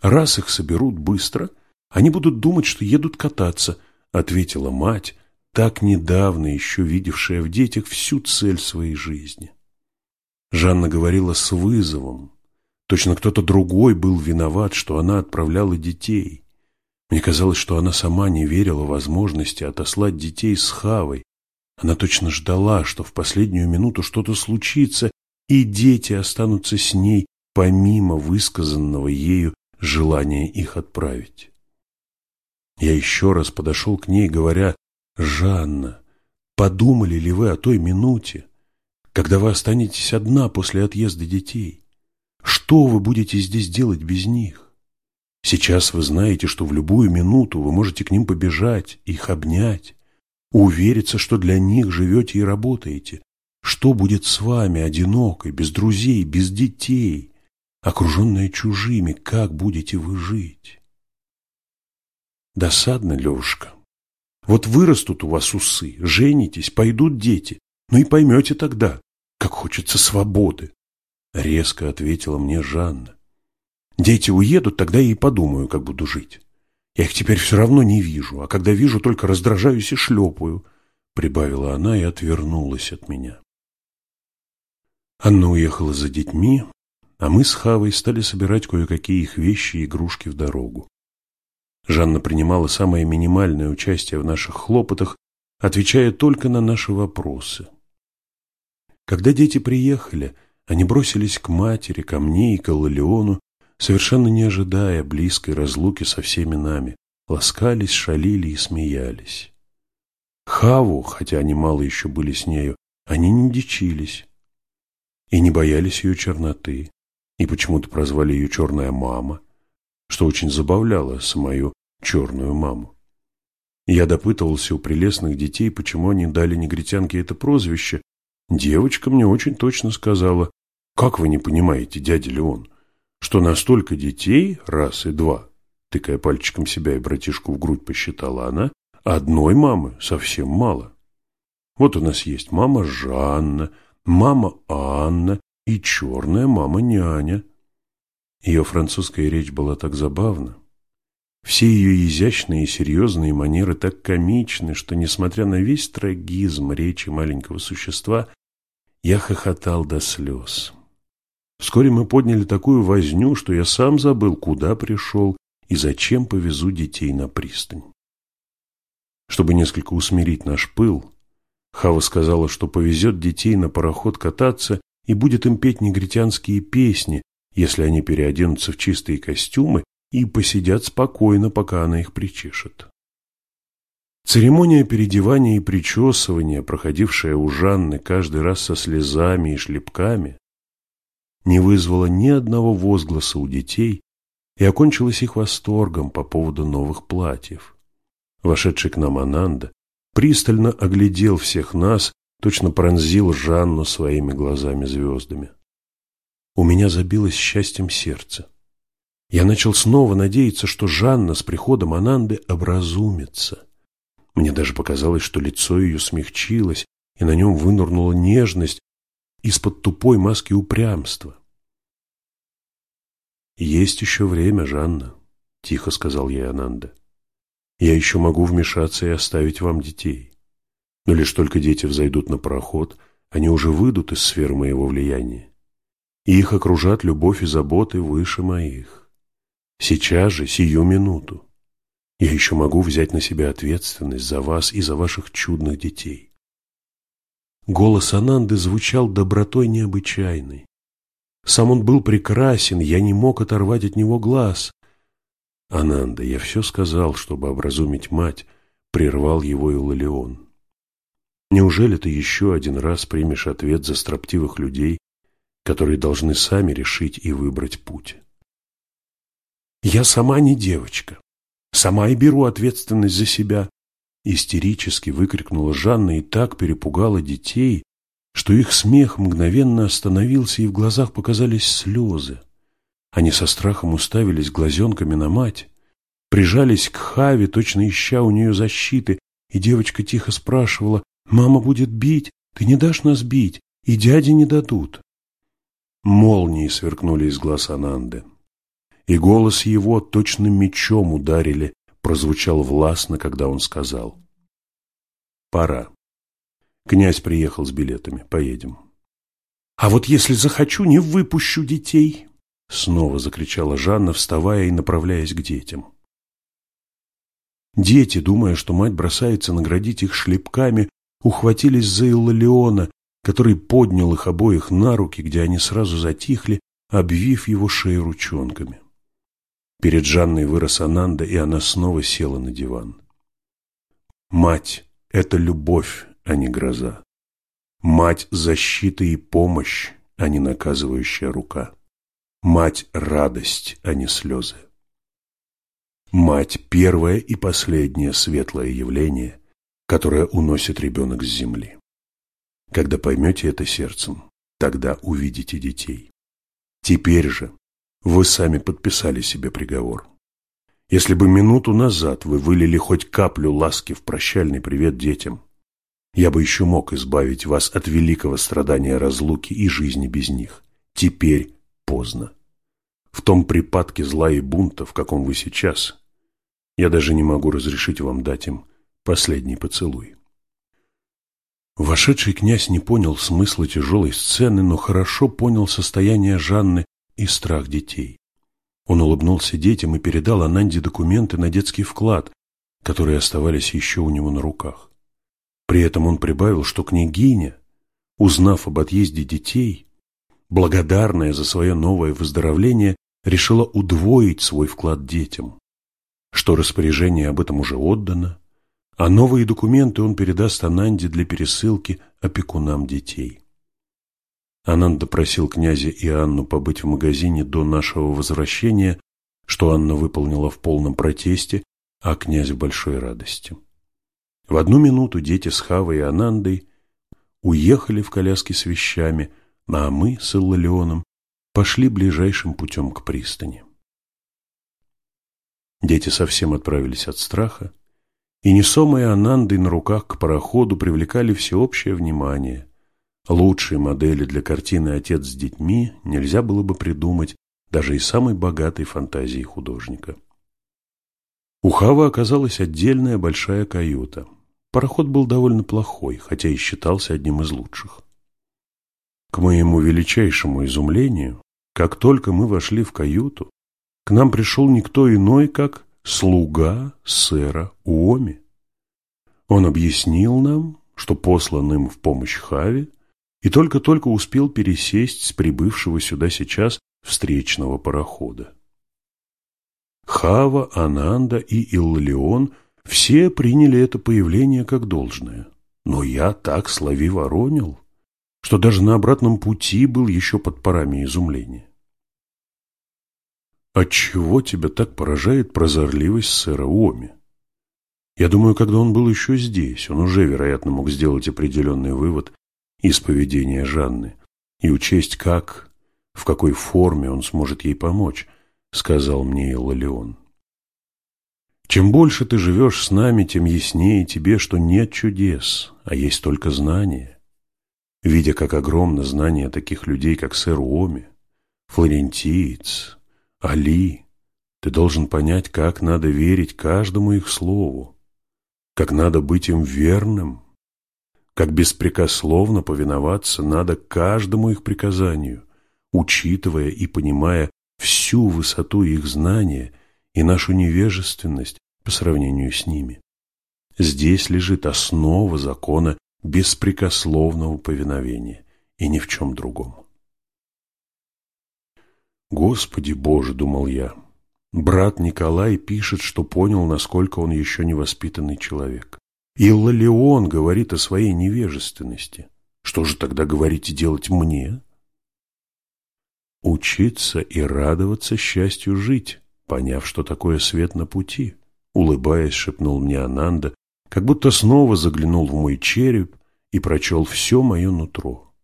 Раз их соберут быстро, они будут думать, что едут кататься, ответила мать, так недавно еще видевшая в детях всю цель своей жизни. Жанна говорила с вызовом, Точно кто-то другой был виноват, что она отправляла детей. Мне казалось, что она сама не верила возможности отослать детей с Хавой. Она точно ждала, что в последнюю минуту что-то случится, и дети останутся с ней, помимо высказанного ею желания их отправить. Я еще раз подошел к ней, говоря, «Жанна, подумали ли вы о той минуте, когда вы останетесь одна после отъезда детей? Что вы будете здесь делать без них? Сейчас вы знаете, что в любую минуту вы можете к ним побежать, их обнять, увериться, что для них живете и работаете. Что будет с вами, одинокой, без друзей, без детей, окруженная чужими, как будете вы жить? Досадно, Левушка. Вот вырастут у вас усы, женитесь, пойдут дети. Ну и поймете тогда, как хочется свободы. Резко ответила мне Жанна. Дети уедут, тогда я и подумаю, как буду жить. Я их теперь все равно не вижу, а когда вижу, только раздражаюсь и шлепаю, прибавила она и отвернулась от меня. Анна уехала за детьми, а мы с Хавой стали собирать кое-какие их вещи и игрушки в дорогу. Жанна принимала самое минимальное участие в наших хлопотах, отвечая только на наши вопросы. Когда дети приехали, они бросились к матери, ко мне и к Лолеону, совершенно не ожидая близкой разлуки со всеми нами, ласкались, шалили и смеялись. Хаву, хотя они мало еще были с нею, они не дичились и не боялись ее черноты, и почему-то прозвали ее «черная мама», что очень забавляло самую черную маму. Я допытывался у прелестных детей, почему они дали негритянке это прозвище. Девочка мне очень точно сказала, «Как вы не понимаете, дядя Леон, что настолько детей, раз и два, тыкая пальчиком себя и братишку в грудь посчитала она, одной мамы совсем мало. Вот у нас есть мама Жанна, мама Анна и черная мама Няня. Ее французская речь была так забавна. Все ее изящные и серьезные манеры так комичны, что, несмотря на весь трагизм речи маленького существа, я хохотал до слез. Вскоре мы подняли такую возню, что я сам забыл, куда пришел и зачем повезу детей на пристань. Чтобы несколько усмирить наш пыл, Хава сказала, что повезет детей на пароход кататься и будет им петь негритянские песни, если они переоденутся в чистые костюмы и посидят спокойно, пока она их причешет. Церемония переодевания и причесывания, проходившая у Жанны каждый раз со слезами и шлепками, не вызвала ни одного возгласа у детей и окончилась их восторгом по поводу новых платьев. Вошедший к нам Ананда пристально оглядел всех нас, точно пронзил Жанну своими глазами-звездами. У меня забилось счастьем сердце. Я начал снова надеяться, что Жанна с приходом Ананды образумится. Мне даже показалось, что лицо ее смягчилось, и на нем вынырнула нежность из-под тупой маски упрямства. «Есть еще время, Жанна», — тихо сказал ей Ананда. «Я еще могу вмешаться и оставить вам детей. Но лишь только дети взойдут на пароход, они уже выйдут из сферы моего влияния, и их окружат любовь и заботы выше моих. Сейчас же, сию минуту, я еще могу взять на себя ответственность за вас и за ваших чудных детей». Голос Ананды звучал добротой необычайной. Сам он был прекрасен, я не мог оторвать от него глаз. Ананда, я все сказал, чтобы образумить мать, прервал его Илалион. Неужели ты еще один раз примешь ответ за строптивых людей, которые должны сами решить и выбрать путь? Я сама не девочка. Сама и беру ответственность за себя. Истерически выкрикнула Жанна и так перепугала детей, что их смех мгновенно остановился, и в глазах показались слезы. Они со страхом уставились глазенками на мать, прижались к Хаве, точно ища у нее защиты, и девочка тихо спрашивала, «Мама будет бить, ты не дашь нас бить, и дяди не дадут». Молнии сверкнули из глаз Ананды, и голос его точно мечом ударили, прозвучал властно, когда он сказал, «Пора». Князь приехал с билетами. Поедем. А вот если захочу, не выпущу детей. Снова закричала Жанна, вставая и направляясь к детям. Дети, думая, что мать бросается наградить их шлепками, ухватились за Иллалиона, который поднял их обоих на руки, где они сразу затихли, обвив его шею ручонками. Перед Жанной вырос Ананда, и она снова села на диван. Мать – это любовь, а не гроза. Мать – защита и помощь, а не наказывающая рука. Мать – радость, а не слезы. Мать – первое и последнее светлое явление, которое уносит ребенок с земли. Когда поймете это сердцем, тогда увидите детей. Теперь же вы сами подписали себе приговор. Если бы минуту назад вы вылили хоть каплю ласки в прощальный привет детям, я бы еще мог избавить вас от великого страдания разлуки и жизни без них. Теперь поздно. В том припадке зла и бунта, в каком вы сейчас, я даже не могу разрешить вам дать им последний поцелуй. Вошедший князь не понял смысла тяжелой сцены, но хорошо понял состояние Жанны и страх детей. Он улыбнулся детям и передал Ананде документы на детский вклад, которые оставались еще у него на руках. При этом он прибавил, что княгиня, узнав об отъезде детей, благодарная за свое новое выздоровление, решила удвоить свой вклад детям, что распоряжение об этом уже отдано, а новые документы он передаст Ананде для пересылки опекунам детей. Ананда просил князя и Анну побыть в магазине до нашего возвращения, что Анна выполнила в полном протесте, а князь в большой радости. В одну минуту дети с Хавой и Анандой уехали в коляске с вещами, а мы с Иллалионом пошли ближайшим путем к пристани. Дети совсем отправились от страха, и несомые Анандой на руках к пароходу привлекали всеобщее внимание. Лучшей модели для картины «Отец с детьми» нельзя было бы придумать даже и самой богатой фантазии художника. У Хава оказалась отдельная большая каюта. Пароход был довольно плохой, хотя и считался одним из лучших. К моему величайшему изумлению, как только мы вошли в каюту, к нам пришел никто иной, как слуга сэра Уоми. Он объяснил нам, что послан им в помощь Хаве и только-только успел пересесть с прибывшего сюда сейчас встречного парохода. Хава, Ананда и Иллион все приняли это появление как должное, но я так слави воронил, что даже на обратном пути был еще под парами изумления. Отчего тебя так поражает прозорливость сэра Уоми? Я думаю, когда он был еще здесь, он уже, вероятно, мог сделать определенный вывод из поведения Жанны и учесть, как, в какой форме он сможет ей помочь, сказал мне Иллалион. Чем больше ты живешь с нами, тем яснее тебе, что нет чудес, а есть только знания. Видя, как огромно знание таких людей, как сэр Уоми, флорентиец, Али, ты должен понять, как надо верить каждому их слову, как надо быть им верным, как беспрекословно повиноваться надо каждому их приказанию, учитывая и понимая всю высоту их знания и нашу невежественность по сравнению с ними. Здесь лежит основа закона беспрекословного повиновения и ни в чем другом. Господи Боже, думал я, брат Николай пишет, что понял, насколько он еще невоспитанный человек. Иллалион говорит о своей невежественности. Что же тогда говорить и делать мне? Учиться и радоваться счастью жить, поняв, что такое свет на пути, улыбаясь, шепнул мне Ананда, как будто снова заглянул в мой череп и прочел все мое нутро.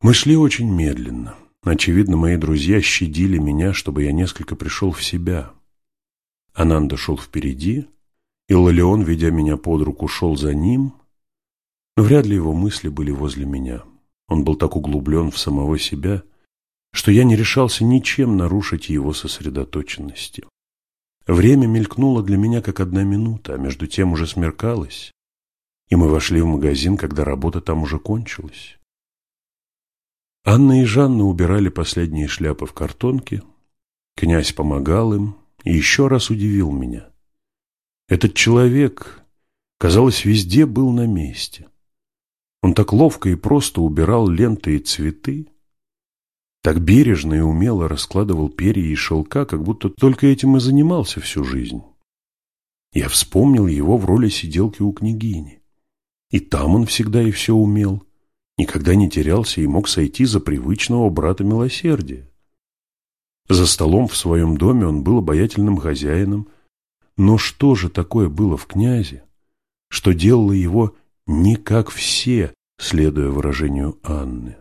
Мы шли очень медленно. Очевидно, мои друзья щадили меня, чтобы я несколько пришел в себя. Ананда шел впереди, и Лолеон, ведя меня под руку, шел за ним, но вряд ли его мысли были возле меня. Он был так углублен в самого себя, что я не решался ничем нарушить его сосредоточенности. Время мелькнуло для меня как одна минута, а между тем уже смеркалось, и мы вошли в магазин, когда работа там уже кончилась. Анна и Жанна убирали последние шляпы в картонке, князь помогал им и еще раз удивил меня. Этот человек, казалось, везде был на месте. Он так ловко и просто убирал ленты и цветы. Так бережно и умело раскладывал перья и шелка, как будто только этим и занимался всю жизнь. Я вспомнил его в роли сиделки у княгини. И там он всегда и все умел, никогда не терялся и мог сойти за привычного брата милосердия. За столом в своем доме он был обаятельным хозяином, но что же такое было в князе, что делало его не как все, следуя выражению Анны?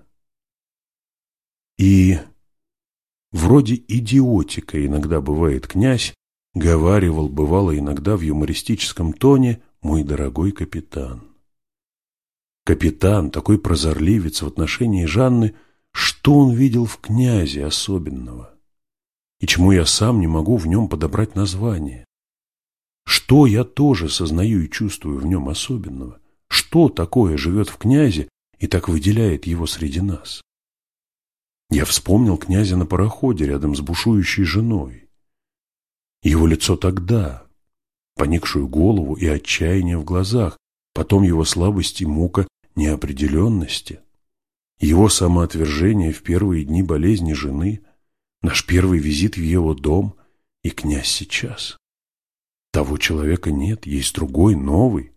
И вроде идиотика иногда бывает князь, говаривал, бывало иногда в юмористическом тоне «мой дорогой капитан». Капитан, такой прозорливец в отношении Жанны, что он видел в князе особенного? И чему я сам не могу в нем подобрать название? Что я тоже сознаю и чувствую в нем особенного? Что такое живет в князе и так выделяет его среди нас? Я вспомнил князя на пароходе рядом с бушующей женой. Его лицо тогда, поникшую голову и отчаяние в глазах, потом его слабость и мука неопределенности, его самоотвержение в первые дни болезни жены, наш первый визит в его дом и князь сейчас. Того человека нет, есть другой, новый,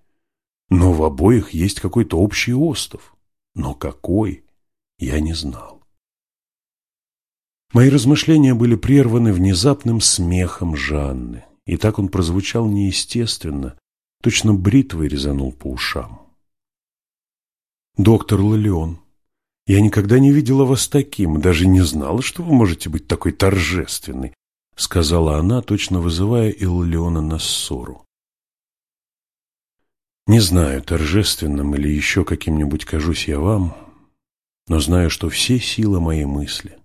но в обоих есть какой-то общий остов. Но какой, я не знал. Мои размышления были прерваны внезапным смехом Жанны, и так он прозвучал неестественно, точно бритвой резанул по ушам. «Доктор Лолеон, я никогда не видела вас таким, даже не знала, что вы можете быть такой торжественной», сказала она, точно вызывая Иллиона на ссору. «Не знаю, торжественным или еще каким-нибудь кажусь я вам, но знаю, что все силы моей мысли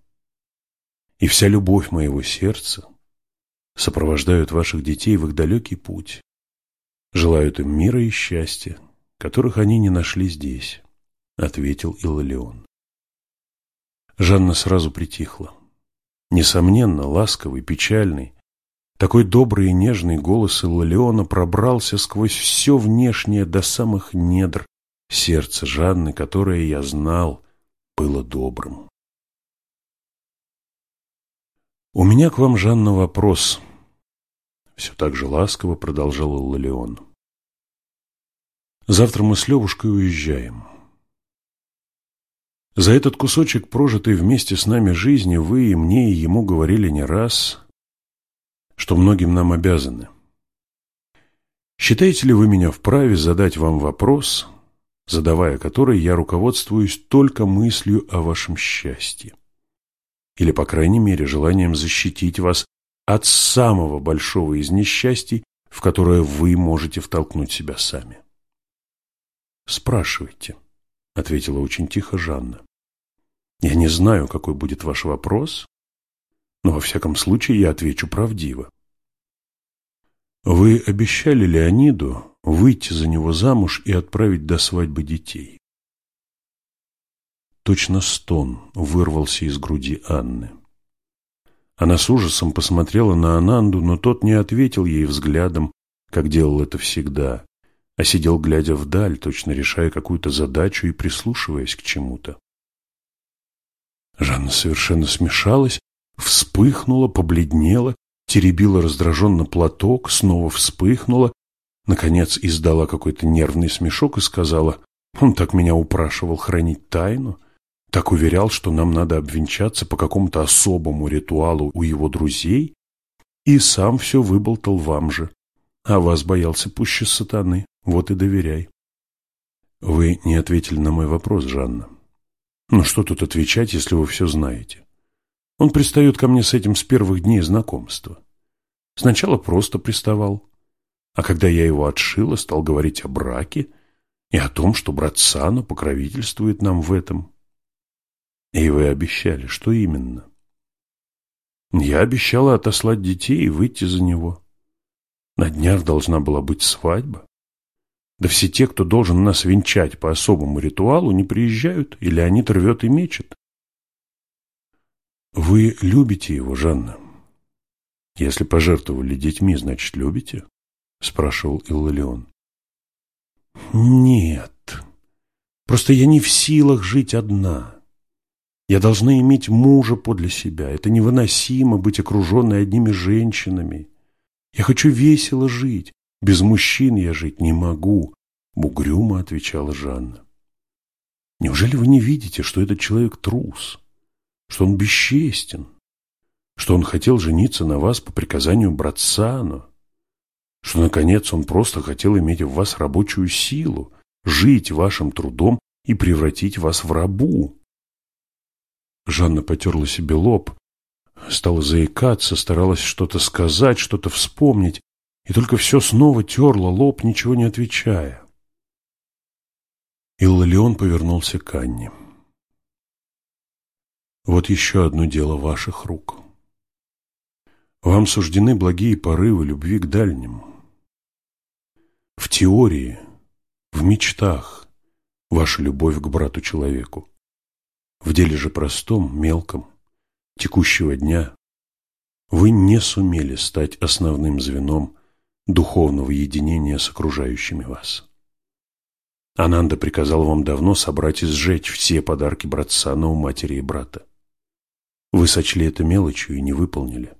и вся любовь моего сердца сопровождают ваших детей в их далекий путь, желают им мира и счастья, которых они не нашли здесь» ответил Иллион. Жанна сразу притихла. Несомненно, ласковый, печальный, такой добрый и нежный голос Иллиона пробрался сквозь все внешнее до самых недр сердца Жанны, которое, я знал, было добрым. «У меня к вам, Жанна, вопрос», — все так же ласково продолжал Иллион. «Завтра мы с Левушкой уезжаем». За этот кусочек прожитой вместе с нами жизни вы и мне, и ему говорили не раз, что многим нам обязаны. Считаете ли вы меня вправе задать вам вопрос, задавая который я руководствуюсь только мыслью о вашем счастье? Или, по крайней мере, желанием защитить вас от самого большого из несчастий, в которое вы можете втолкнуть себя сами? «Спрашивайте», — ответила очень тихо Жанна. Я не знаю, какой будет ваш вопрос, но во всяком случае я отвечу правдиво. Вы обещали Леониду выйти за него замуж и отправить до свадьбы детей. Точно стон вырвался из груди Анны. Она с ужасом посмотрела на Ананду, но тот не ответил ей взглядом, как делал это всегда, а сидел, глядя вдаль, точно решая какую-то задачу и прислушиваясь к чему-то. Жанна совершенно смешалась, вспыхнула, побледнела, теребила раздраженно платок, снова вспыхнула, наконец издала какой-то нервный смешок и сказала, «Он так меня упрашивал хранить тайну, так уверял, что нам надо обвенчаться по какому-то особому ритуалу у его друзей, и сам все выболтал вам же, а вас боялся пуще сатаны, вот и доверяй». Вы не ответили на мой вопрос, Жанна. Ну что тут отвечать, если вы все знаете? Он пристает ко мне с этим с первых дней знакомства. Сначала просто приставал, а когда я его отшила, стал говорить о браке и о том, что брат Сана покровительствует нам в этом. И вы обещали, что именно? Я обещала отослать детей и выйти за него. На днях должна была быть свадьба. Да все те, кто должен нас венчать по особому ритуалу, не приезжают, и Леонид рвет и мечет. Вы любите его, Жанна? Если пожертвовали детьми, значит, любите? Спрашивал Иллион. Нет, просто я не в силах жить одна. Я должна иметь мужа подле себя. Это невыносимо быть окруженной одними женщинами. Я хочу весело жить. Без мужчин я жить не могу, угрюмо отвечала Жанна. Неужели вы не видите, что этот человек трус, что он бесчестен, что он хотел жениться на вас по приказанию братцана, что, наконец, он просто хотел иметь в вас рабочую силу, жить вашим трудом и превратить вас в рабу? Жанна потерла себе лоб, стала заикаться, старалась что-то сказать, что-то вспомнить, и только все снова терла лоб, ничего не отвечая. Иллалион повернулся к Анне. «Вот еще одно дело ваших рук. Вам суждены благие порывы любви к дальним. В теории, в мечтах ваша любовь к брату-человеку. В деле же простом, мелком, текущего дня вы не сумели стать основным звеном духовного единения с окружающими вас. Ананда приказал вам давно собрать и сжечь все подарки братца у матери и брата. Вы сочли это мелочью и не выполнили.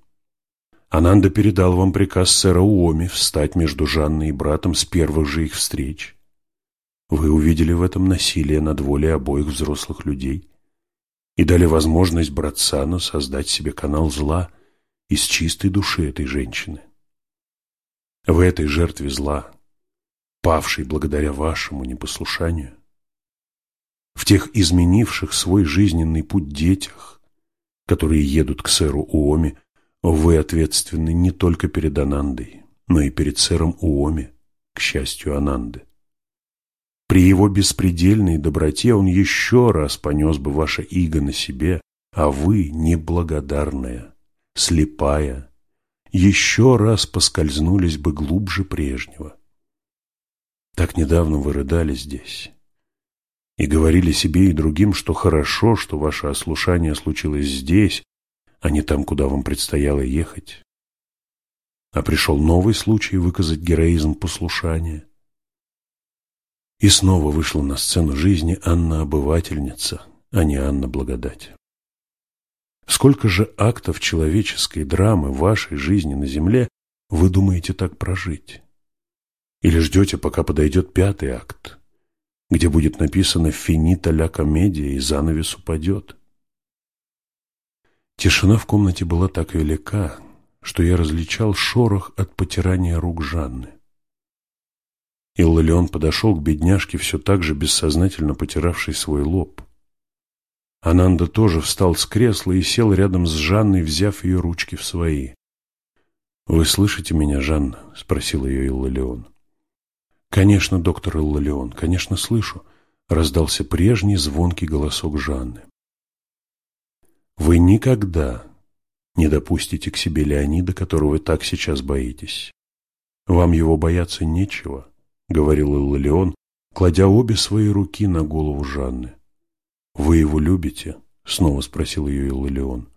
Ананда передал вам приказ сэра Уоми встать между Жанной и братом с первых же их встреч. Вы увидели в этом насилие над волей обоих взрослых людей и дали возможность братцану создать себе канал зла из чистой души этой женщины. В этой жертве зла павший благодаря вашему непослушанию, в тех изменивших свой жизненный путь детях, которые едут к сэру Уоми, вы ответственны не только перед Анандой, но и перед сэром Уоми, к счастью Ананды. При его беспредельной доброте он еще раз понес бы ваше иго на себе, а вы, неблагодарная, слепая, еще раз поскользнулись бы глубже прежнего. Так недавно вы рыдали здесь и говорили себе и другим, что хорошо, что ваше ослушание случилось здесь, а не там, куда вам предстояло ехать. А пришел новый случай выказать героизм послушания. И снова вышла на сцену жизни Анна-обывательница, а не Анна-благодать. Сколько же актов человеческой драмы вашей жизни на земле вы думаете так прожить? Или ждете, пока подойдет пятый акт, где будет написано «финита ля комедия» и занавес упадет? Тишина в комнате была так велика, что я различал шорох от потирания рук Жанны. Иллалион подошел к бедняжке, все так же бессознательно потиравшей свой лоб. Ананда тоже встал с кресла и сел рядом с Жанной, взяв ее ручки в свои. «Вы слышите меня, Жанна?» — спросил ее Иллалион. «Конечно, доктор Иллалион, конечно, слышу», — раздался прежний звонкий голосок Жанны. «Вы никогда не допустите к себе Леонида, которого вы так сейчас боитесь. Вам его бояться нечего», — говорил Иллалион, кладя обе свои руки на голову Жанны. «Вы его любите?» — снова спросил ее Иллалион.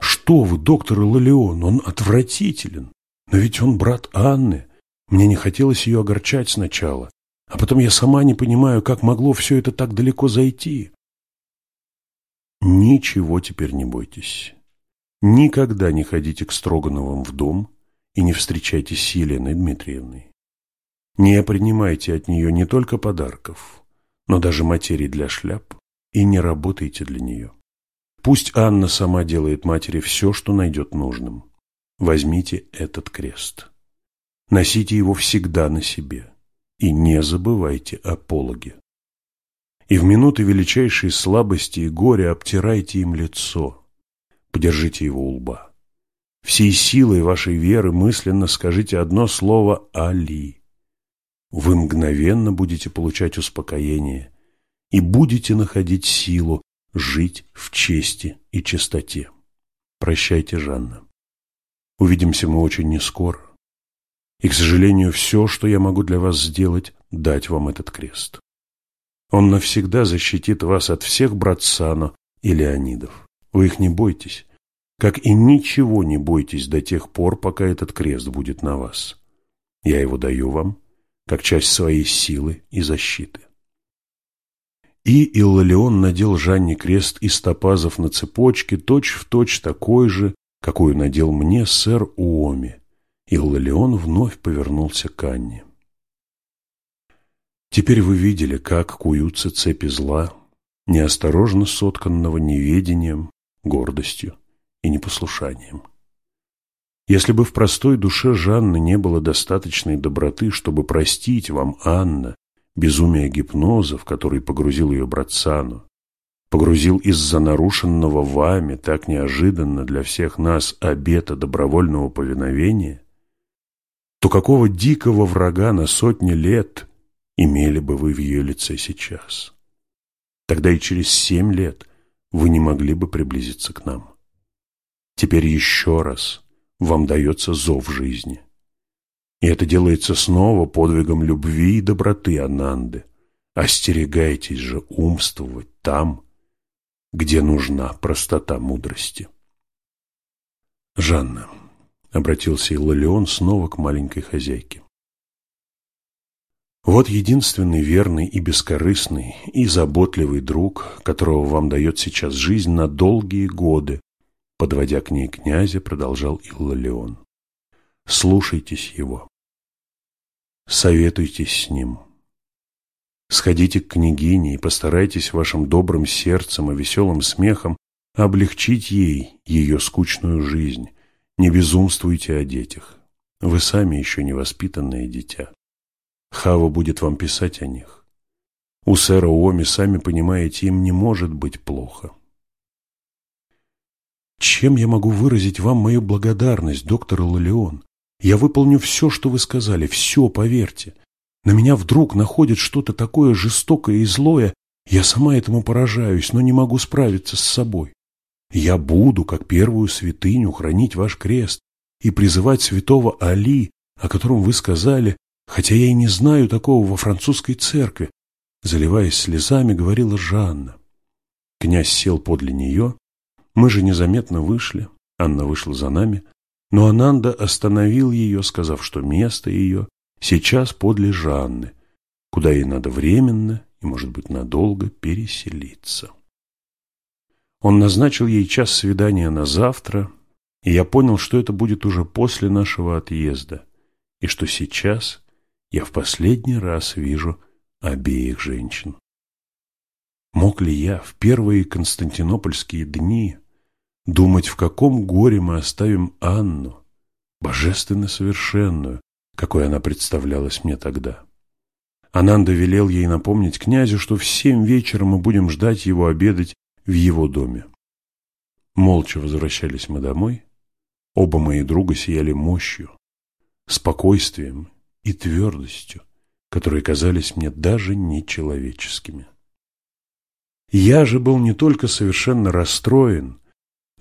«Что вы, доктор Иллалион, он отвратителен, но ведь он брат Анны». Мне не хотелось ее огорчать сначала, а потом я сама не понимаю, как могло все это так далеко зайти. Ничего теперь не бойтесь. Никогда не ходите к Строгановым в дом и не встречайтесь с Еленой Дмитриевной. Не принимайте от нее не только подарков, но даже материи для шляп и не работайте для нее. Пусть Анна сама делает матери все, что найдет нужным. Возьмите этот крест. Носите его всегда на себе и не забывайте о пологе. И в минуты величайшей слабости и горя обтирайте им лицо, подержите его у лба. Всей силой вашей веры мысленно скажите одно слово «Али». Вы мгновенно будете получать успокоение и будете находить силу жить в чести и чистоте. Прощайте, Жанна. Увидимся мы очень нескоро. И, к сожалению, все, что я могу для вас сделать, дать вам этот крест. Он навсегда защитит вас от всех братсано и Леонидов. Вы их не бойтесь, как и ничего не бойтесь до тех пор, пока этот крест будет на вас. Я его даю вам, как часть своей силы и защиты. И Иллалион надел Жанне крест из топазов на цепочке, точь-в-точь точь такой же, какую надел мне сэр Уоми. Иллалион вновь повернулся к Анне. Теперь вы видели, как куются цепи зла, неосторожно сотканного неведением, гордостью и непослушанием. Если бы в простой душе Жанны не было достаточной доброты, чтобы простить вам, Анна, безумие гипноза, в который погрузил ее брат Сану, погрузил из-за нарушенного вами так неожиданно для всех нас обета добровольного повиновения, то какого дикого врага на сотни лет имели бы вы в ее лице сейчас? Тогда и через семь лет вы не могли бы приблизиться к нам. Теперь еще раз вам дается зов жизни. И это делается снова подвигом любви и доброты Ананды. Остерегайтесь же умствовать там, где нужна простота мудрости. Жанна, обратился Иллион снова к маленькой хозяйке. Вот единственный верный и бескорыстный и заботливый друг, которого вам дает сейчас жизнь на долгие годы, подводя к ней князя, продолжал Иллалион. Слушайтесь его. Советуйтесь с ним. Сходите к княгине и постарайтесь вашим добрым сердцем и веселым смехом облегчить ей ее скучную жизнь. Не безумствуйте о детях. Вы сами еще не воспитанное дитя. Хава будет вам писать о них. У сэра Уоми, сами понимаете, им не может быть плохо. Чем я могу выразить вам мою благодарность, доктор Лолеон? Я выполню все, что вы сказали, все, поверьте. На меня вдруг находит что-то такое жестокое и злое, я сама этому поражаюсь, но не могу справиться с собой. Я буду, как первую святыню, хранить ваш крест и призывать святого Али, о котором вы сказали, хотя я и не знаю такого во французской церкви, заливаясь слезами, говорила Жанна. Князь сел подле нее, мы же незаметно вышли, Анна вышла за нами, но Ананда остановил ее, сказав, что место ее сейчас подле Жанны, куда ей надо временно и, может быть, надолго переселиться. Он назначил ей час свидания на завтра, и я понял, что это будет уже после нашего отъезда, и что сейчас я в последний раз вижу обеих женщин. Мог ли я в первые константинопольские дни думать, в каком горе мы оставим Анну, божественно совершенную, какой она представлялась мне тогда. Ананда велел ей напомнить князю, что в семь вечера мы будем ждать его обедать в его доме. Молча возвращались мы домой. Оба мои друга сияли мощью, спокойствием и твердостью, которые казались мне даже нечеловеческими. Я же был не только совершенно расстроен,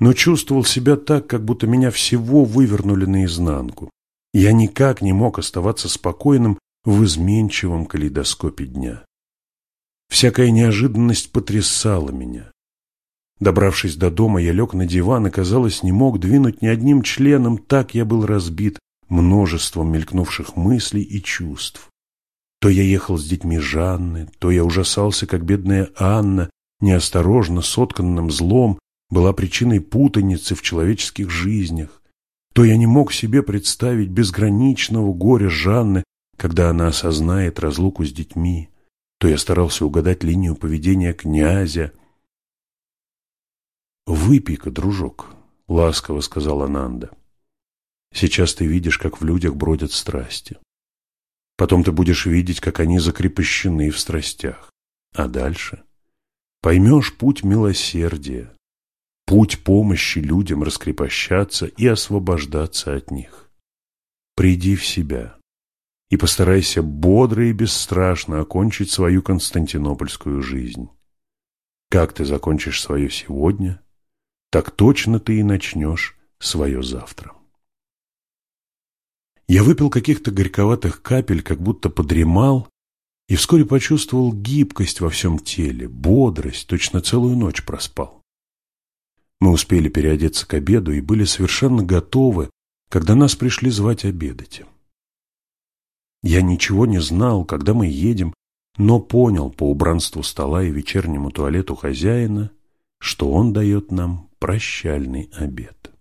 но чувствовал себя так, как будто меня всего вывернули наизнанку. Я никак не мог оставаться спокойным в изменчивом калейдоскопе дня. Всякая неожиданность потрясала меня. Добравшись до дома, я лег на диван и, казалось, не мог двинуть ни одним членом, так я был разбит множеством мелькнувших мыслей и чувств. То я ехал с детьми Жанны, то я ужасался, как бедная Анна, неосторожно сотканным злом, была причиной путаницы в человеческих жизнях, то я не мог себе представить безграничного горя Жанны, когда она осознает разлуку с детьми, то я старался угадать линию поведения князя. «Выпей-ка, дружок», — ласково сказала Нанда. «Сейчас ты видишь, как в людях бродят страсти. Потом ты будешь видеть, как они закрепощены в страстях. А дальше поймешь путь милосердия, путь помощи людям раскрепощаться и освобождаться от них. Приди в себя и постарайся бодро и бесстрашно окончить свою константинопольскую жизнь. Как ты закончишь свое сегодня, так точно ты и начнешь свое завтра. Я выпил каких-то горьковатых капель, как будто подремал, и вскоре почувствовал гибкость во всем теле, бодрость, точно целую ночь проспал. Мы успели переодеться к обеду и были совершенно готовы, когда нас пришли звать обедать. Я ничего не знал, когда мы едем, но понял по убранству стола и вечернему туалету хозяина, что он дает нам прощальный обед.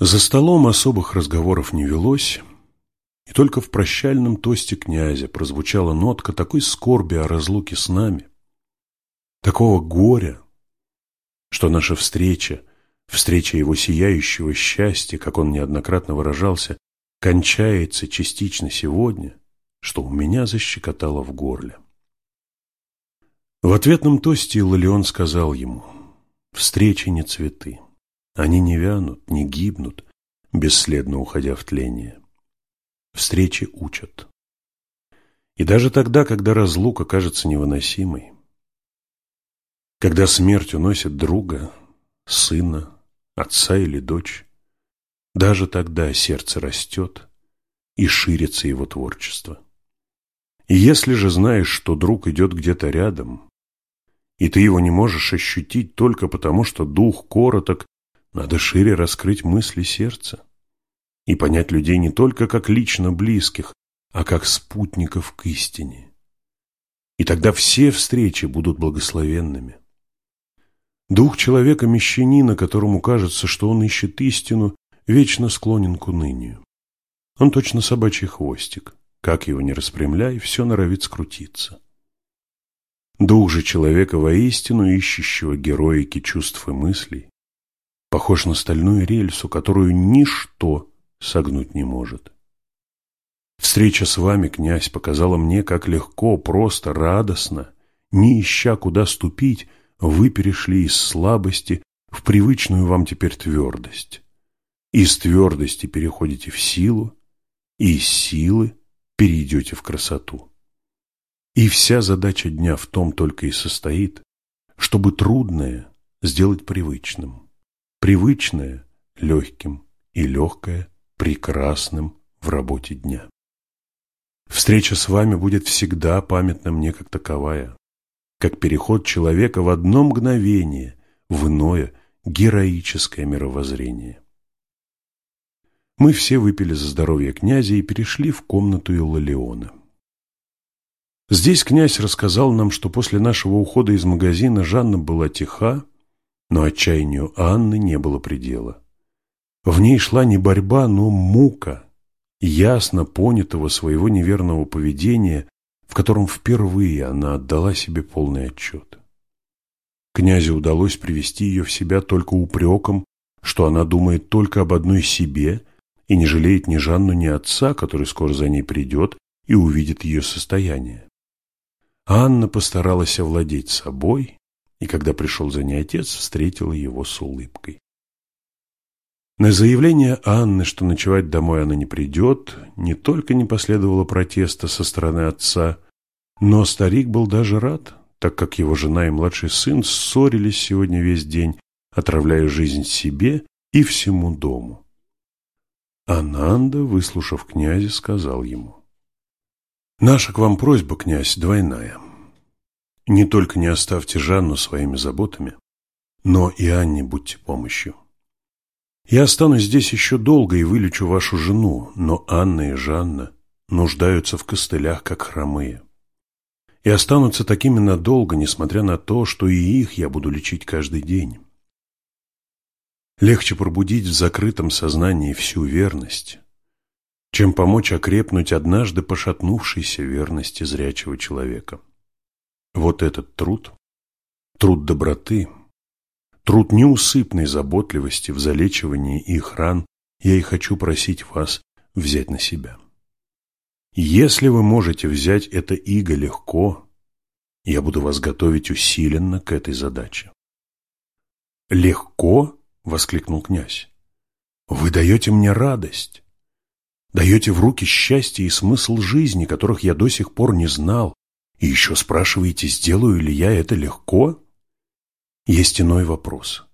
За столом особых разговоров не велось, и только в прощальном тосте князя прозвучала нотка такой скорби о разлуке с нами, такого горя, что наша встреча, встреча его сияющего счастья, как он неоднократно выражался, кончается частично сегодня, что у меня защекотало в горле. В ответном тосте Лолеон сказал ему, «Встречи не цветы, они не вянут, не гибнут, бесследно уходя в тление. Встречи учат. И даже тогда, когда разлука кажется невыносимой, когда смерть уносит друга, сына, отца или дочь, даже тогда сердце растет и ширится его творчество. И если же знаешь, что друг идет где-то рядом, и ты его не можешь ощутить только потому, что дух короток, надо шире раскрыть мысли сердца и понять людей не только как лично близких, а как спутников к истине. И тогда все встречи будут благословенными. Дух человека-мещанина, которому кажется, что он ищет истину, вечно склонен к унынию. Он точно собачий хвостик. Как его не распрямляй, все норовит скрутиться. Дух же человека воистину ищущего героики чувств и мыслей похож на стальную рельсу, которую ничто согнуть не может. Встреча с вами, князь, показала мне, как легко, просто, радостно, не ища куда ступить, вы перешли из слабости в привычную вам теперь твердость. Из твердости переходите в силу, и из силы перейдете в красоту. И вся задача дня в том только и состоит, чтобы трудное сделать привычным, привычное – легким и легкое – прекрасным в работе дня. Встреча с вами будет всегда памятна мне как таковая, как переход человека в одно мгновение в иное героическое мировоззрение. Мы все выпили за здоровье князя и перешли в комнату Иллалиона. Здесь князь рассказал нам, что после нашего ухода из магазина Жанна была тиха, но отчаянию Анны не было предела. В ней шла не борьба, но мука, ясно понятого своего неверного поведения, в котором впервые она отдала себе полный отчет. Князю удалось привести ее в себя только упреком, что она думает только об одной себе и не жалеет ни Жанну, ни отца, который скоро за ней придет и увидит ее состояние. Анна постаралась овладеть собой, и когда пришел за ней отец, встретила его с улыбкой. На заявление Анны, что ночевать домой она не придет, не только не последовало протеста со стороны отца, но старик был даже рад, так как его жена и младший сын ссорились сегодня весь день, отравляя жизнь себе и всему дому. Ананда, выслушав князя, сказал ему, Наша к вам просьба, князь, двойная. Не только не оставьте Жанну своими заботами, но и Анне будьте помощью. Я останусь здесь еще долго и вылечу вашу жену, но Анна и Жанна нуждаются в костылях, как хромые. И останутся такими надолго, несмотря на то, что и их я буду лечить каждый день. Легче пробудить в закрытом сознании всю верность, чем помочь окрепнуть однажды пошатнувшейся верности зрячего человека. Вот этот труд, труд доброты, труд неусыпной заботливости в залечивании их ран я и хочу просить вас взять на себя. Если вы можете взять это иго легко, я буду вас готовить усиленно к этой задаче. «Легко?» – воскликнул князь. «Вы даете мне радость. Даете в руки счастье и смысл жизни, которых я до сих пор не знал, и еще спрашиваете, сделаю ли я это легко? Есть иной вопрос.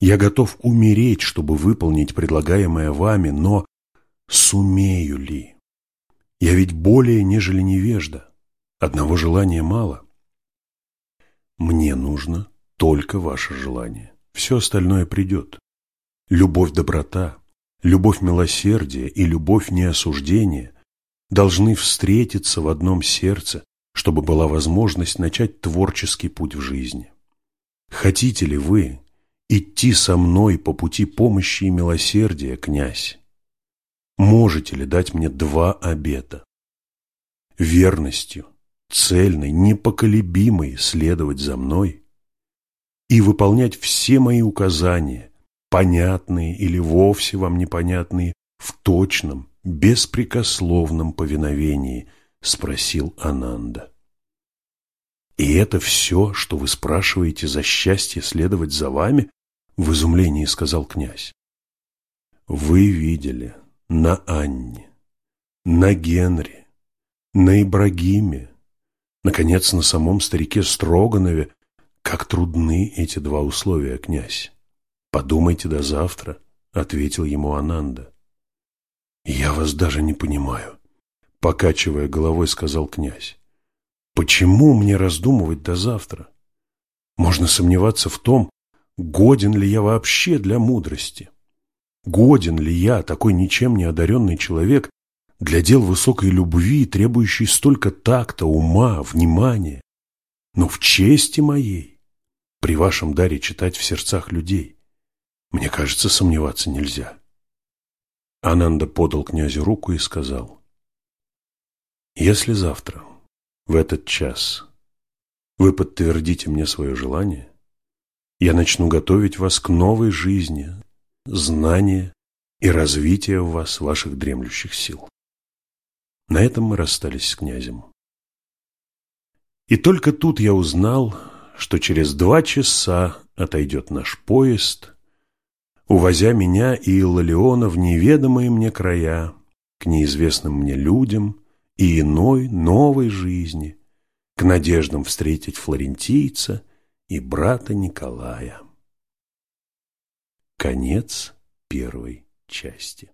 Я готов умереть, чтобы выполнить предлагаемое вами, но сумею ли? Я ведь более, нежели невежда. Одного желания мало. Мне нужно только ваше желание. Все остальное придет. Любовь, доброта, любовь милосердия и любовь неосуждения должны встретиться в одном сердце, чтобы была возможность начать творческий путь в жизни. Хотите ли вы идти со мной по пути помощи и милосердия, князь? Можете ли дать мне два обета? Верностью, цельной, непоколебимой следовать за мной и выполнять все мои указания, понятные или вовсе вам непонятные, в точном, беспрекословном повиновении, спросил Ананда. И это все, что вы спрашиваете за счастье следовать за вами? В изумлении сказал князь. Вы видели на Анне, на Генри, на Ибрагиме, наконец, на самом старике Строганове, как трудны эти два условия, князь. Подумайте до завтра, ответил ему Ананда. Я вас даже не понимаю, покачивая головой, сказал князь. Почему мне раздумывать до завтра? Можно сомневаться в том, годен ли я вообще для мудрости. Годен ли я, такой ничем не одаренный человек, для дел высокой любви, требующей столько такта, ума, внимания, но в чести моей, при вашем даре читать в сердцах людей, мне кажется, сомневаться нельзя. Ананда подал князю руку и сказал, «Если завтра, в этот час, вы подтвердите мне свое желание, я начну готовить вас к новой жизни, знания и развития в вас ваших дремлющих сил». На этом мы расстались с князем. И только тут я узнал, что через два часа отойдет наш поезд, увозя меня и Иллалиона в неведомые мне края, к неизвестным мне людям и иной новой жизни, к надеждам встретить флорентийца и брата Николая. Конец первой части.